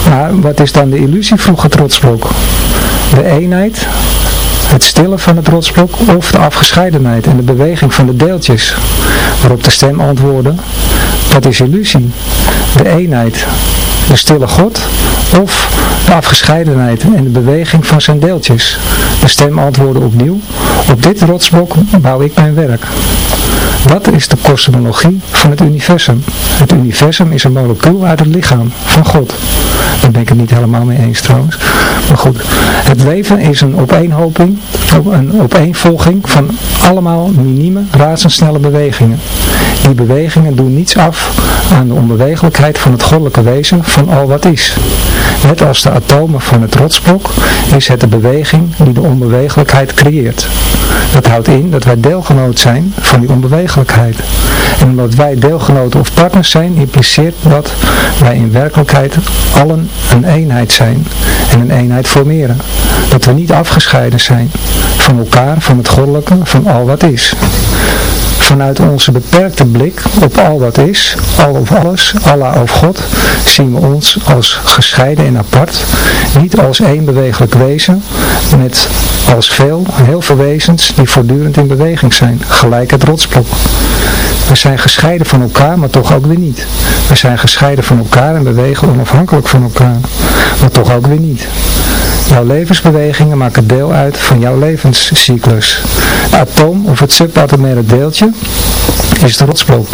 Speaker 4: Maar wat is dan de illusie, vroeg het rotsblok? De eenheid, het stillen van het rotsblok of de afgescheidenheid en de beweging van de deeltjes? Waarop de stem antwoordde, dat is illusie. De eenheid, de stille God of de afgescheidenheid en de beweging van zijn deeltjes? De stem antwoordde opnieuw, op dit rotsblok bouw ik mijn werk. Wat is de kosmologie van het universum? Het universum is een molecuul uit het lichaam van God. Daar ben ik het niet helemaal mee eens trouwens. Maar goed, het leven is een opeenhoping, een opeenvolging van allemaal minieme, razendsnelle bewegingen. Die bewegingen doen niets af aan de onbewegelijkheid van het goddelijke wezen van al wat is. Net als de atomen van het rotsblok is het de beweging die de onbewegelijkheid creëert. Dat houdt in dat wij deelgenoot zijn van die onbewegelijkheid. En omdat wij deelgenoten of partners zijn, impliceert dat wij in werkelijkheid allen een eenheid zijn en een eenheid formeren. Dat we niet afgescheiden zijn van elkaar, van het goddelijke, van al wat is. Vanuit onze beperkte blik op al wat is, al of alles, Allah of God, zien we ons als gescheiden en apart, niet als één bewegelijk wezen, met als veel, heel veel wezens die voortdurend in beweging zijn, gelijk het rotsblok. We zijn gescheiden van elkaar, maar toch ook weer niet. We zijn gescheiden van elkaar en bewegen onafhankelijk van elkaar, maar toch ook weer niet. Jouw levensbewegingen maken deel uit van jouw levenscyclus. Atoom of het subatomaire deeltje is het rotsblok.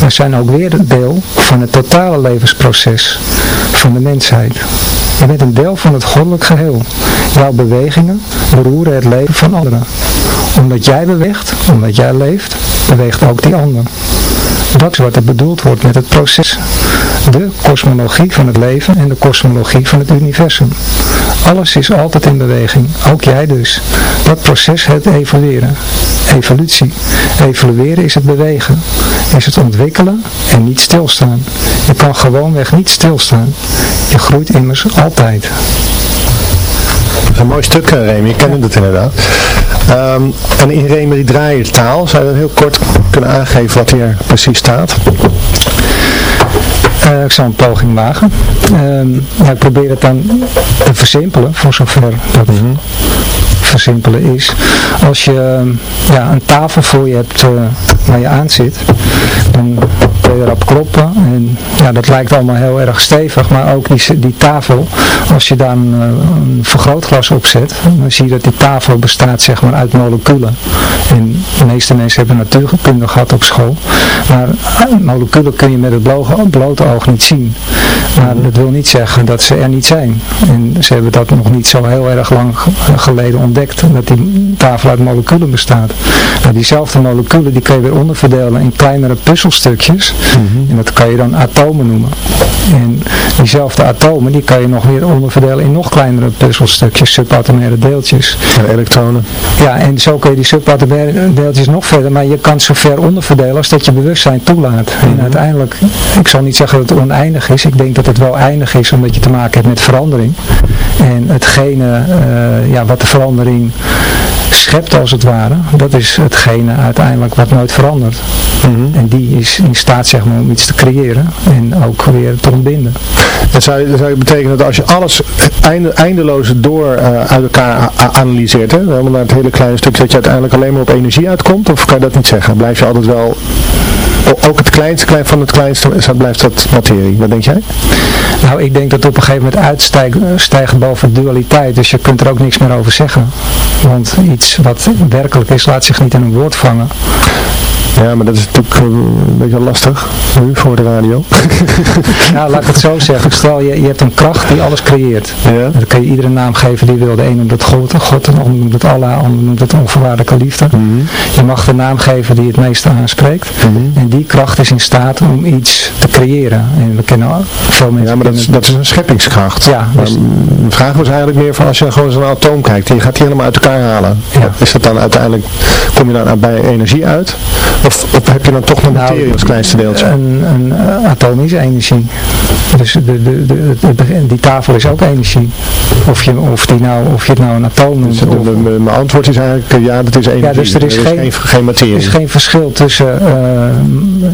Speaker 4: We zijn ook weer een deel van het totale levensproces van de mensheid. Je bent een deel van het goddelijk geheel. Jouw bewegingen beroeren het leven van anderen. Omdat jij beweegt, omdat jij leeft, beweegt ook die ander. Dat is wat er bedoeld wordt met het proces. De kosmologie van het leven en de kosmologie van het universum. Alles is altijd in beweging, ook jij dus. Dat proces het evolueren. evolutie. Evolueren is het bewegen, is het ontwikkelen en niet stilstaan. Je kan gewoonweg niet stilstaan. Je groeit immers altijd.
Speaker 2: Dat is een mooi stuk, eh, Remy. Ik ken het inderdaad. En in Remy draaien taal, zou je dan heel kort kunnen aangeven wat hier precies staat?
Speaker 4: Eh, ik zal een poging wagen. Ehm, ja, ik probeer het dan te versimpelen, voor zover dat versimpelen is. Als je ja, een tafel voor je hebt eh, waar je aan zit, dan kun je erop kloppen. En ja, dat lijkt allemaal heel erg stevig, maar ook die, die tafel, als je daar een, eh, een vergrootglas op zet, dan zie je dat die tafel bestaat zeg maar uit moleculen. En de meeste mensen hebben natuurkunde gehad op school. Maar eh, moleculen kun je met het blote oog niet zien. Maar dat wil niet zeggen dat ze er niet zijn. En ze hebben dat nog niet zo heel erg lang geleden ontdekt, dat die tafel uit moleculen bestaat. Nou, diezelfde moleculen die kun je weer onderverdelen in kleinere puzzelstukjes. En dat kan je dan atomen noemen. En diezelfde atomen die kan je nog weer onderverdelen in nog kleinere puzzelstukjes, subatomaire deeltjes.
Speaker 2: En elektronen.
Speaker 4: Ja, en zo kun je die subatomaire deeltjes nog verder, maar je kan ze ver onderverdelen als dat je bewustzijn toelaat. En uiteindelijk, ik zal niet zeggen dat het oneindig is, ik denk dat het wel eindig is omdat je te maken hebt met verandering. En hetgene eh, ja, wat de verandering schept als het ware, dat is hetgene uiteindelijk wat nooit verandert. En die is in staat zeg maar om iets te creëren en ook weer te ontbinden.
Speaker 2: Dat zou, dat zou betekenen dat als je alles einde, eindeloos door eh, uit elkaar analyseert, hè, helemaal naar het hele kleine stuk, dat je uiteindelijk alleen maar op energie uitkomt? Of kan je dat niet zeggen? Blijf je altijd wel, ook het kleinste klein van het kleinste, blijft dat materie? Wat denk jij?
Speaker 4: Nou, ik denk dat op een gegeven moment uitstijgen stijgen boven dualiteit, dus je kunt er ook niks meer over zeggen. Want iets wat werkelijk is, laat zich niet in een woord vangen.
Speaker 2: Ja, maar dat is natuurlijk eh, een beetje lastig nu voor de radio.
Speaker 4: Nou, laat ik het zo zeggen. Stel, je, je hebt een kracht die alles creëert.
Speaker 2: Ja.
Speaker 4: Dan kun je iedere naam geven die wil. De ene noemt het God, God de ander noemt het Allah, de ander noemt het onvoorwaardelijke liefde.
Speaker 2: Mhm.
Speaker 4: Je mag de naam geven die het meeste aanspreekt. En die kracht is in staat om iets te creëren. En we kennen veel mensen...
Speaker 2: Ja, maar dat is,
Speaker 4: kennen-
Speaker 2: dat is een scheppingskracht.
Speaker 4: Ja, dus-
Speaker 2: de vraag was eigenlijk meer van als je gewoon zo'n atoom kijkt, je gaat die helemaal uit elkaar halen.
Speaker 4: Ja.
Speaker 2: Is dat dan uiteindelijk, kom je dan bij energie uit? Of, of heb je dan toch nog
Speaker 4: Nou,
Speaker 2: materie als kleinste deeltje?
Speaker 4: Een, een eh, atoom is energie. Dus de, de, de, de- de- die tafel is ook energie. Of je, of die nou, of je het nou een atoom noemt.
Speaker 2: Dus
Speaker 4: of-
Speaker 2: de- de- mijn antwoord is eigenlijk, eh, ja, dat is energie.
Speaker 4: Ja, dus er is geen-
Speaker 2: geen, geen materie.
Speaker 4: Er is geen verschil tussen eh,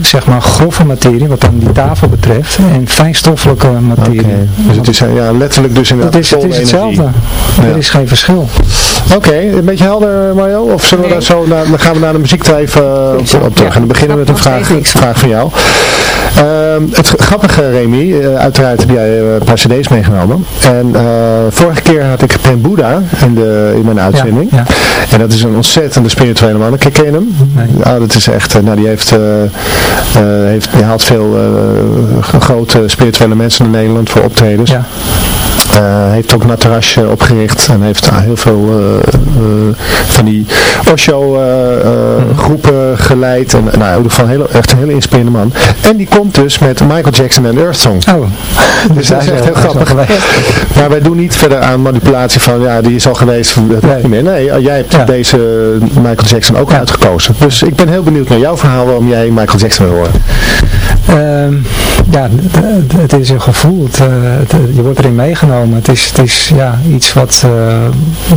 Speaker 4: zeg maar grove materie, wat dan die tafel betreft, en fijnstoffelijke materie.
Speaker 2: Oké, Dus het is eh, ja, letterlijk dus inderdaad
Speaker 4: Het is, het is hetzelfde. Er is geen verschil.
Speaker 2: Oké, een beetje helder Mario? Of zullen we daar zo naar, dan gaan we naar de muziek er even op, op terug. En dan beginnen we met een vraag, vraag van jou. Ehm, het grappige Remy, eh, uiteraard heb jij eh, een paar cd's meegenomen. En eh, vorige keer had ik Ben Buddha in, de, in mijn uitzending.
Speaker 4: Ja, ja.
Speaker 2: En dat is een ontzettende spirituele man. Ken je hem?
Speaker 4: Nee.
Speaker 2: Ja, dat is echt, nou die heeft, heeft die haalt veel grote spirituele mensen in Nederland voor optredens.
Speaker 4: Ja.
Speaker 2: Eh, heeft ook Natarasje opgericht en heeft heel veel eh, eh, van die Osho eh, groepen geleid. En, nou, in ieder geval hele, echt een hele inspirerende man. En die komt dus met Michael Jackson en Earth Song.
Speaker 4: Oh,
Speaker 2: Dus dat is echt heel grappig. Maar wij doen niet verder aan manipulatie van, ja, die is al geweest, dat
Speaker 4: Nee.
Speaker 2: niet meer. Nee, jij hebt
Speaker 4: Ja.
Speaker 2: deze Michael Jackson ook
Speaker 4: Ja.
Speaker 2: uitgekozen. Dus ik ben heel benieuwd naar jouw verhaal waarom jij Michael Jackson wil horen.
Speaker 4: Ehm, ja, het- is een gevoel. Het, eh, het- je wordt erin meegenomen. Het is, het is ja, iets wat, eh,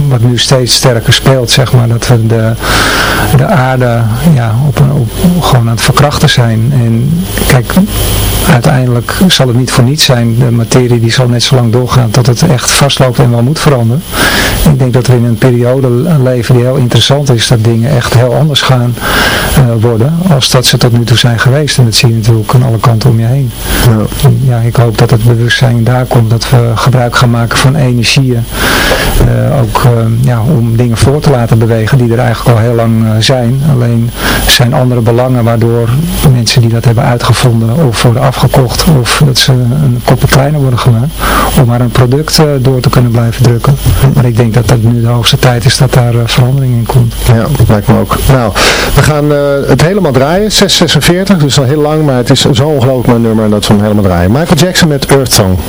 Speaker 4: wat nu steeds sterker speelt, zeg maar. Dat we de, de aarde ja, op, een- gewoon aan het verkrachten zijn. En kijk, uiteindelijk zal het niet voor niets zijn. De materie die zal net zo lang doorgaan tot het echt vastloopt en wel moet veranderen. Ik denk dat we in een periode leven die heel interessant is. Dat dingen echt heel anders gaan eh, worden als dat ze tot nu toe zijn geweest. En dat zie je natuurlijk alle kanten om je heen. Ja, ik hoop dat het bewustzijn daar komt. Dat we gebruik gaan maken van energieën. eh, ook eh, ja, om dingen voor te laten bewegen die er eigenlijk al heel lang eh, zijn. Alleen zijn andere belangen waardoor mensen die dat hebben uitgevonden of worden afgekocht of dat ze een kopje kleiner worden gemaakt om maar een product eh, door te kunnen blijven drukken. Maar ik denk dat het nu de hoogste tijd is dat daar eh, verandering in komt.
Speaker 2: Ja, dat lijkt me ook. Nou, we gaan eh, het helemaal draaien. 646, dus al heel lang, maar het is zo ongelooflijk mooi nummer dat we hem helemaal draaien. Michael Jackson met Earth Song.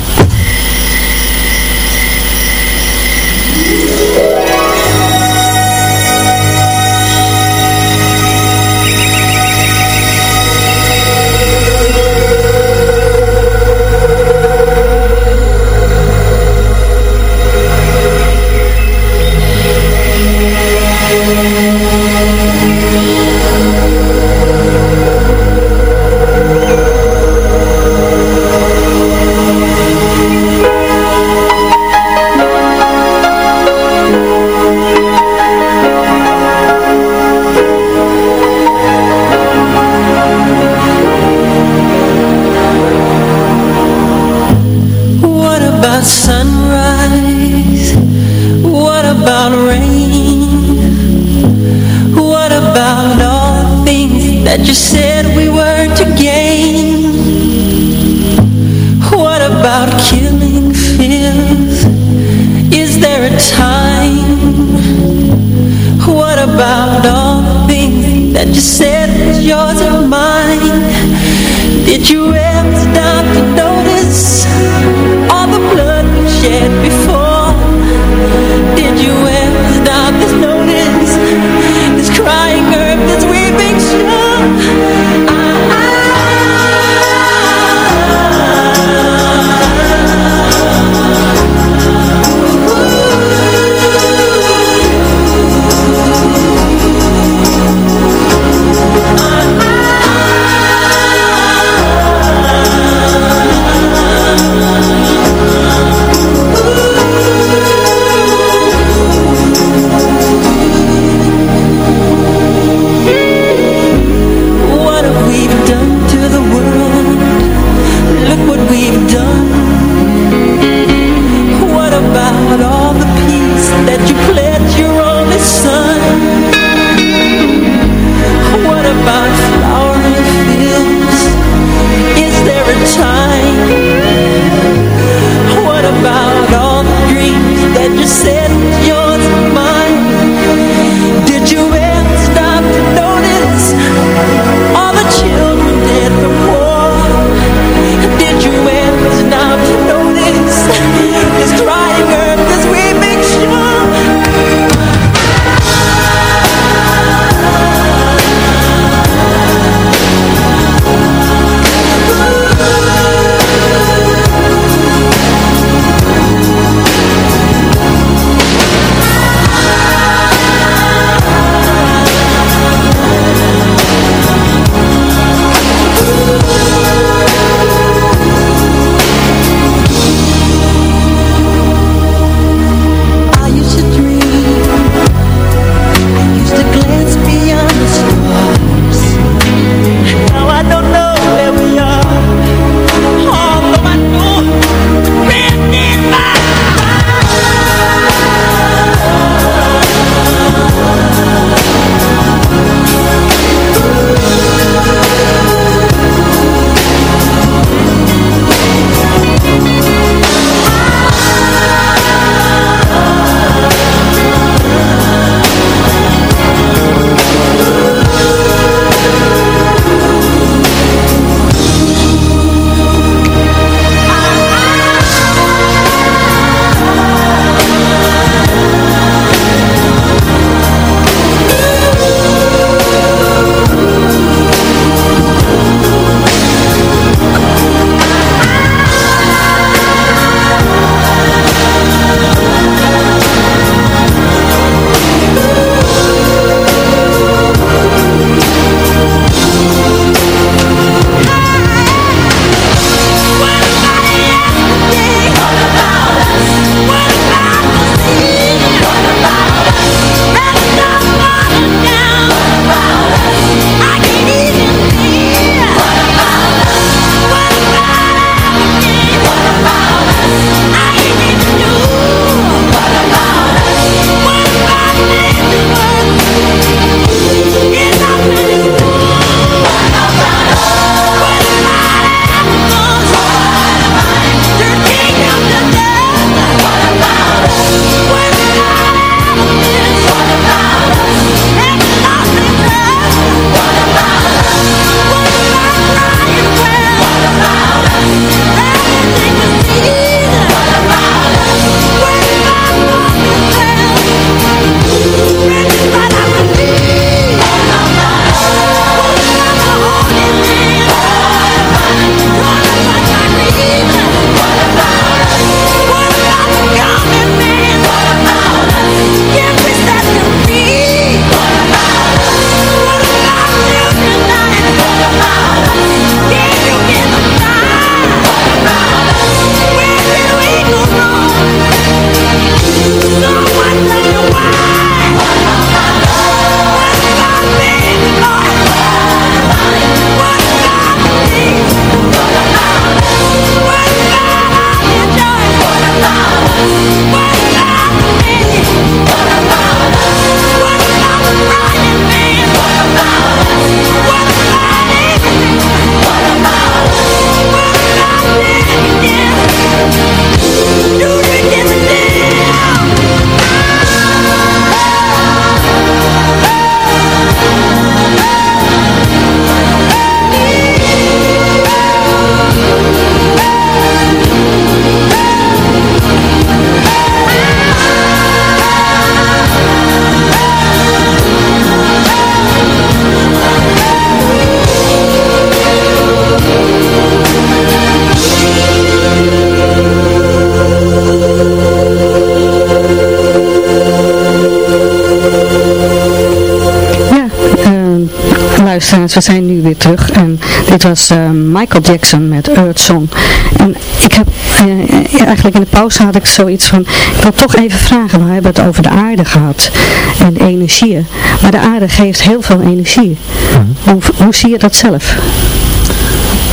Speaker 9: We
Speaker 6: zijn nu weer terug. En dit was eh, Michael Jackson met Earth Song. En ik heb, eh, eigenlijk in de pauze had ik zoiets van, ik wil toch even vragen, we hebben het over de aarde gehad. En de energieën. Maar de aarde geeft heel veel energie.
Speaker 4: Mhm.
Speaker 6: Hoe, hoe zie je dat zelf?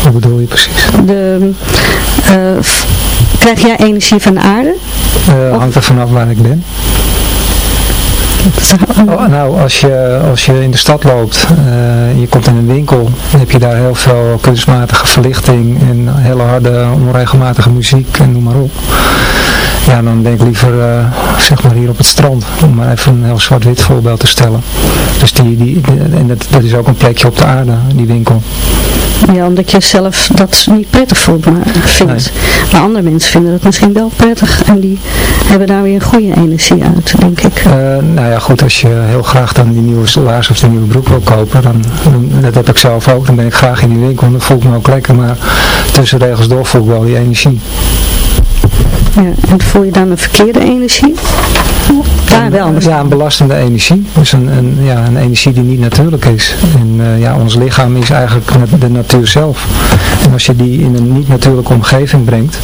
Speaker 4: Wat bedoel je precies?
Speaker 6: De, eh, krijg jij energie van de aarde?
Speaker 4: Eh, hangt er vanaf waar ik ben. Oh, nou, als je, als je in de stad loopt, eh, je komt in een winkel, dan heb je daar heel veel kunstmatige verlichting en hele harde, onregelmatige muziek en noem maar op. Ja, dan denk ik liever, eh, zeg maar hier op het strand, om maar even een heel zwart-wit voorbeeld te stellen. Dus die, die, en dat, dat is ook een plekje op de aarde, die winkel.
Speaker 6: Ja, omdat je zelf dat niet prettig voelt, maar vindt. Maar andere mensen vinden het misschien wel prettig en die hebben daar weer een goede energie uit, denk ik.
Speaker 4: Eh, nou ja, goed, als je heel graag dan die nieuwe laars of die nieuwe broek wil kopen, dan, dat heb ik zelf ook, dan ben ik graag in die winkel dan voel ik me ook lekker, maar tussen regels door voel ik wel die energie.
Speaker 6: Ja, en voel je dan een verkeerde energie? Daar wel.
Speaker 4: Ja, een belastende energie. Dus een, een, ja, een energie die niet natuurlijk is. En eh, ja, ons lichaam is eigenlijk de natuur zelf. En als je die in een niet natuurlijke omgeving brengt,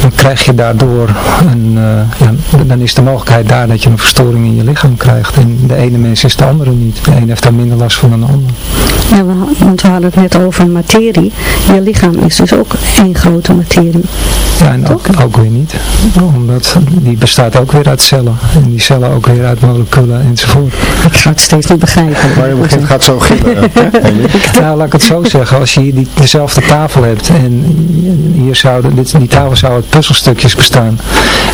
Speaker 4: dan krijg je daardoor een, eh, ja, dan is de mogelijkheid daar dat je een verstoring in je lichaam krijgt. En de ene mens is de andere niet. De een heeft daar minder last van dan de ander.
Speaker 6: Ja, we, want we hadden het net over materie. Je lichaam is dus ook één grote materie.
Speaker 4: Ja, en ook, ook weer niet. Omdat die bestaat ook weer uit cellen. En die cellen ook weer uit moleculen enzovoort.
Speaker 6: Ik ga het steeds niet begrijpen.
Speaker 2: Maar je begint gaat zo gillen.
Speaker 4: Nou, laat ik het zo zeggen. Als je hier die, dezelfde tafel hebt en hier zouden, dit, die tafel zou uit puzzelstukjes bestaan.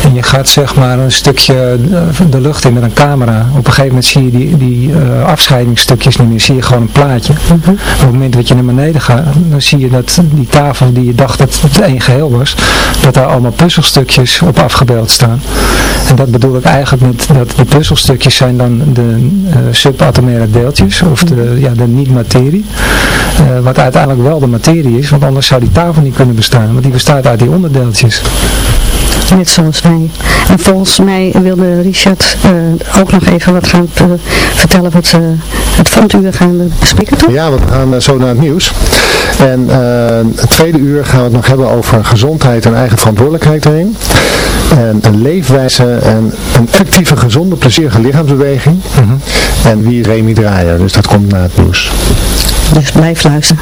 Speaker 4: En je gaat zeg maar een stukje eh, de lucht in met een camera. Op een gegeven moment zie je die, die eh, afscheidingsstukjes niet meer. Zie je gewoon een plaatje. Op het moment dat je naar beneden gaat, dan zie je dat die tafel die je dacht dat het één geheel was, dat daar allemaal puzzelstukjes op afgebeeld staan. En dat bedoel ik eigenlijk met dat de puzzelstukjes zijn dan de eh, subatomaire deeltjes, of de, ja, de niet-materie. Eh, wat uiteindelijk wel de materie is, want anders zou die tafel niet kunnen bestaan, want die bestaat uit die onderdeeltjes.
Speaker 6: Net zoals wij. En volgens mij wilde Richard eh, ook nog even wat gaan eh, vertellen wat eh, het fonduur gaan we bespreken, toch?
Speaker 2: Ja, we gaan zo naar het nieuws. En eh, het tweede uur gaan we het nog hebben over gezondheid en eigen verantwoordelijkheid heen. En een leefwijze en een actieve, gezonde, plezierige lichaamsbeweging. En wie is Remy Draaier? Dus dat komt na het nieuws.
Speaker 6: Dus blijf luisteren.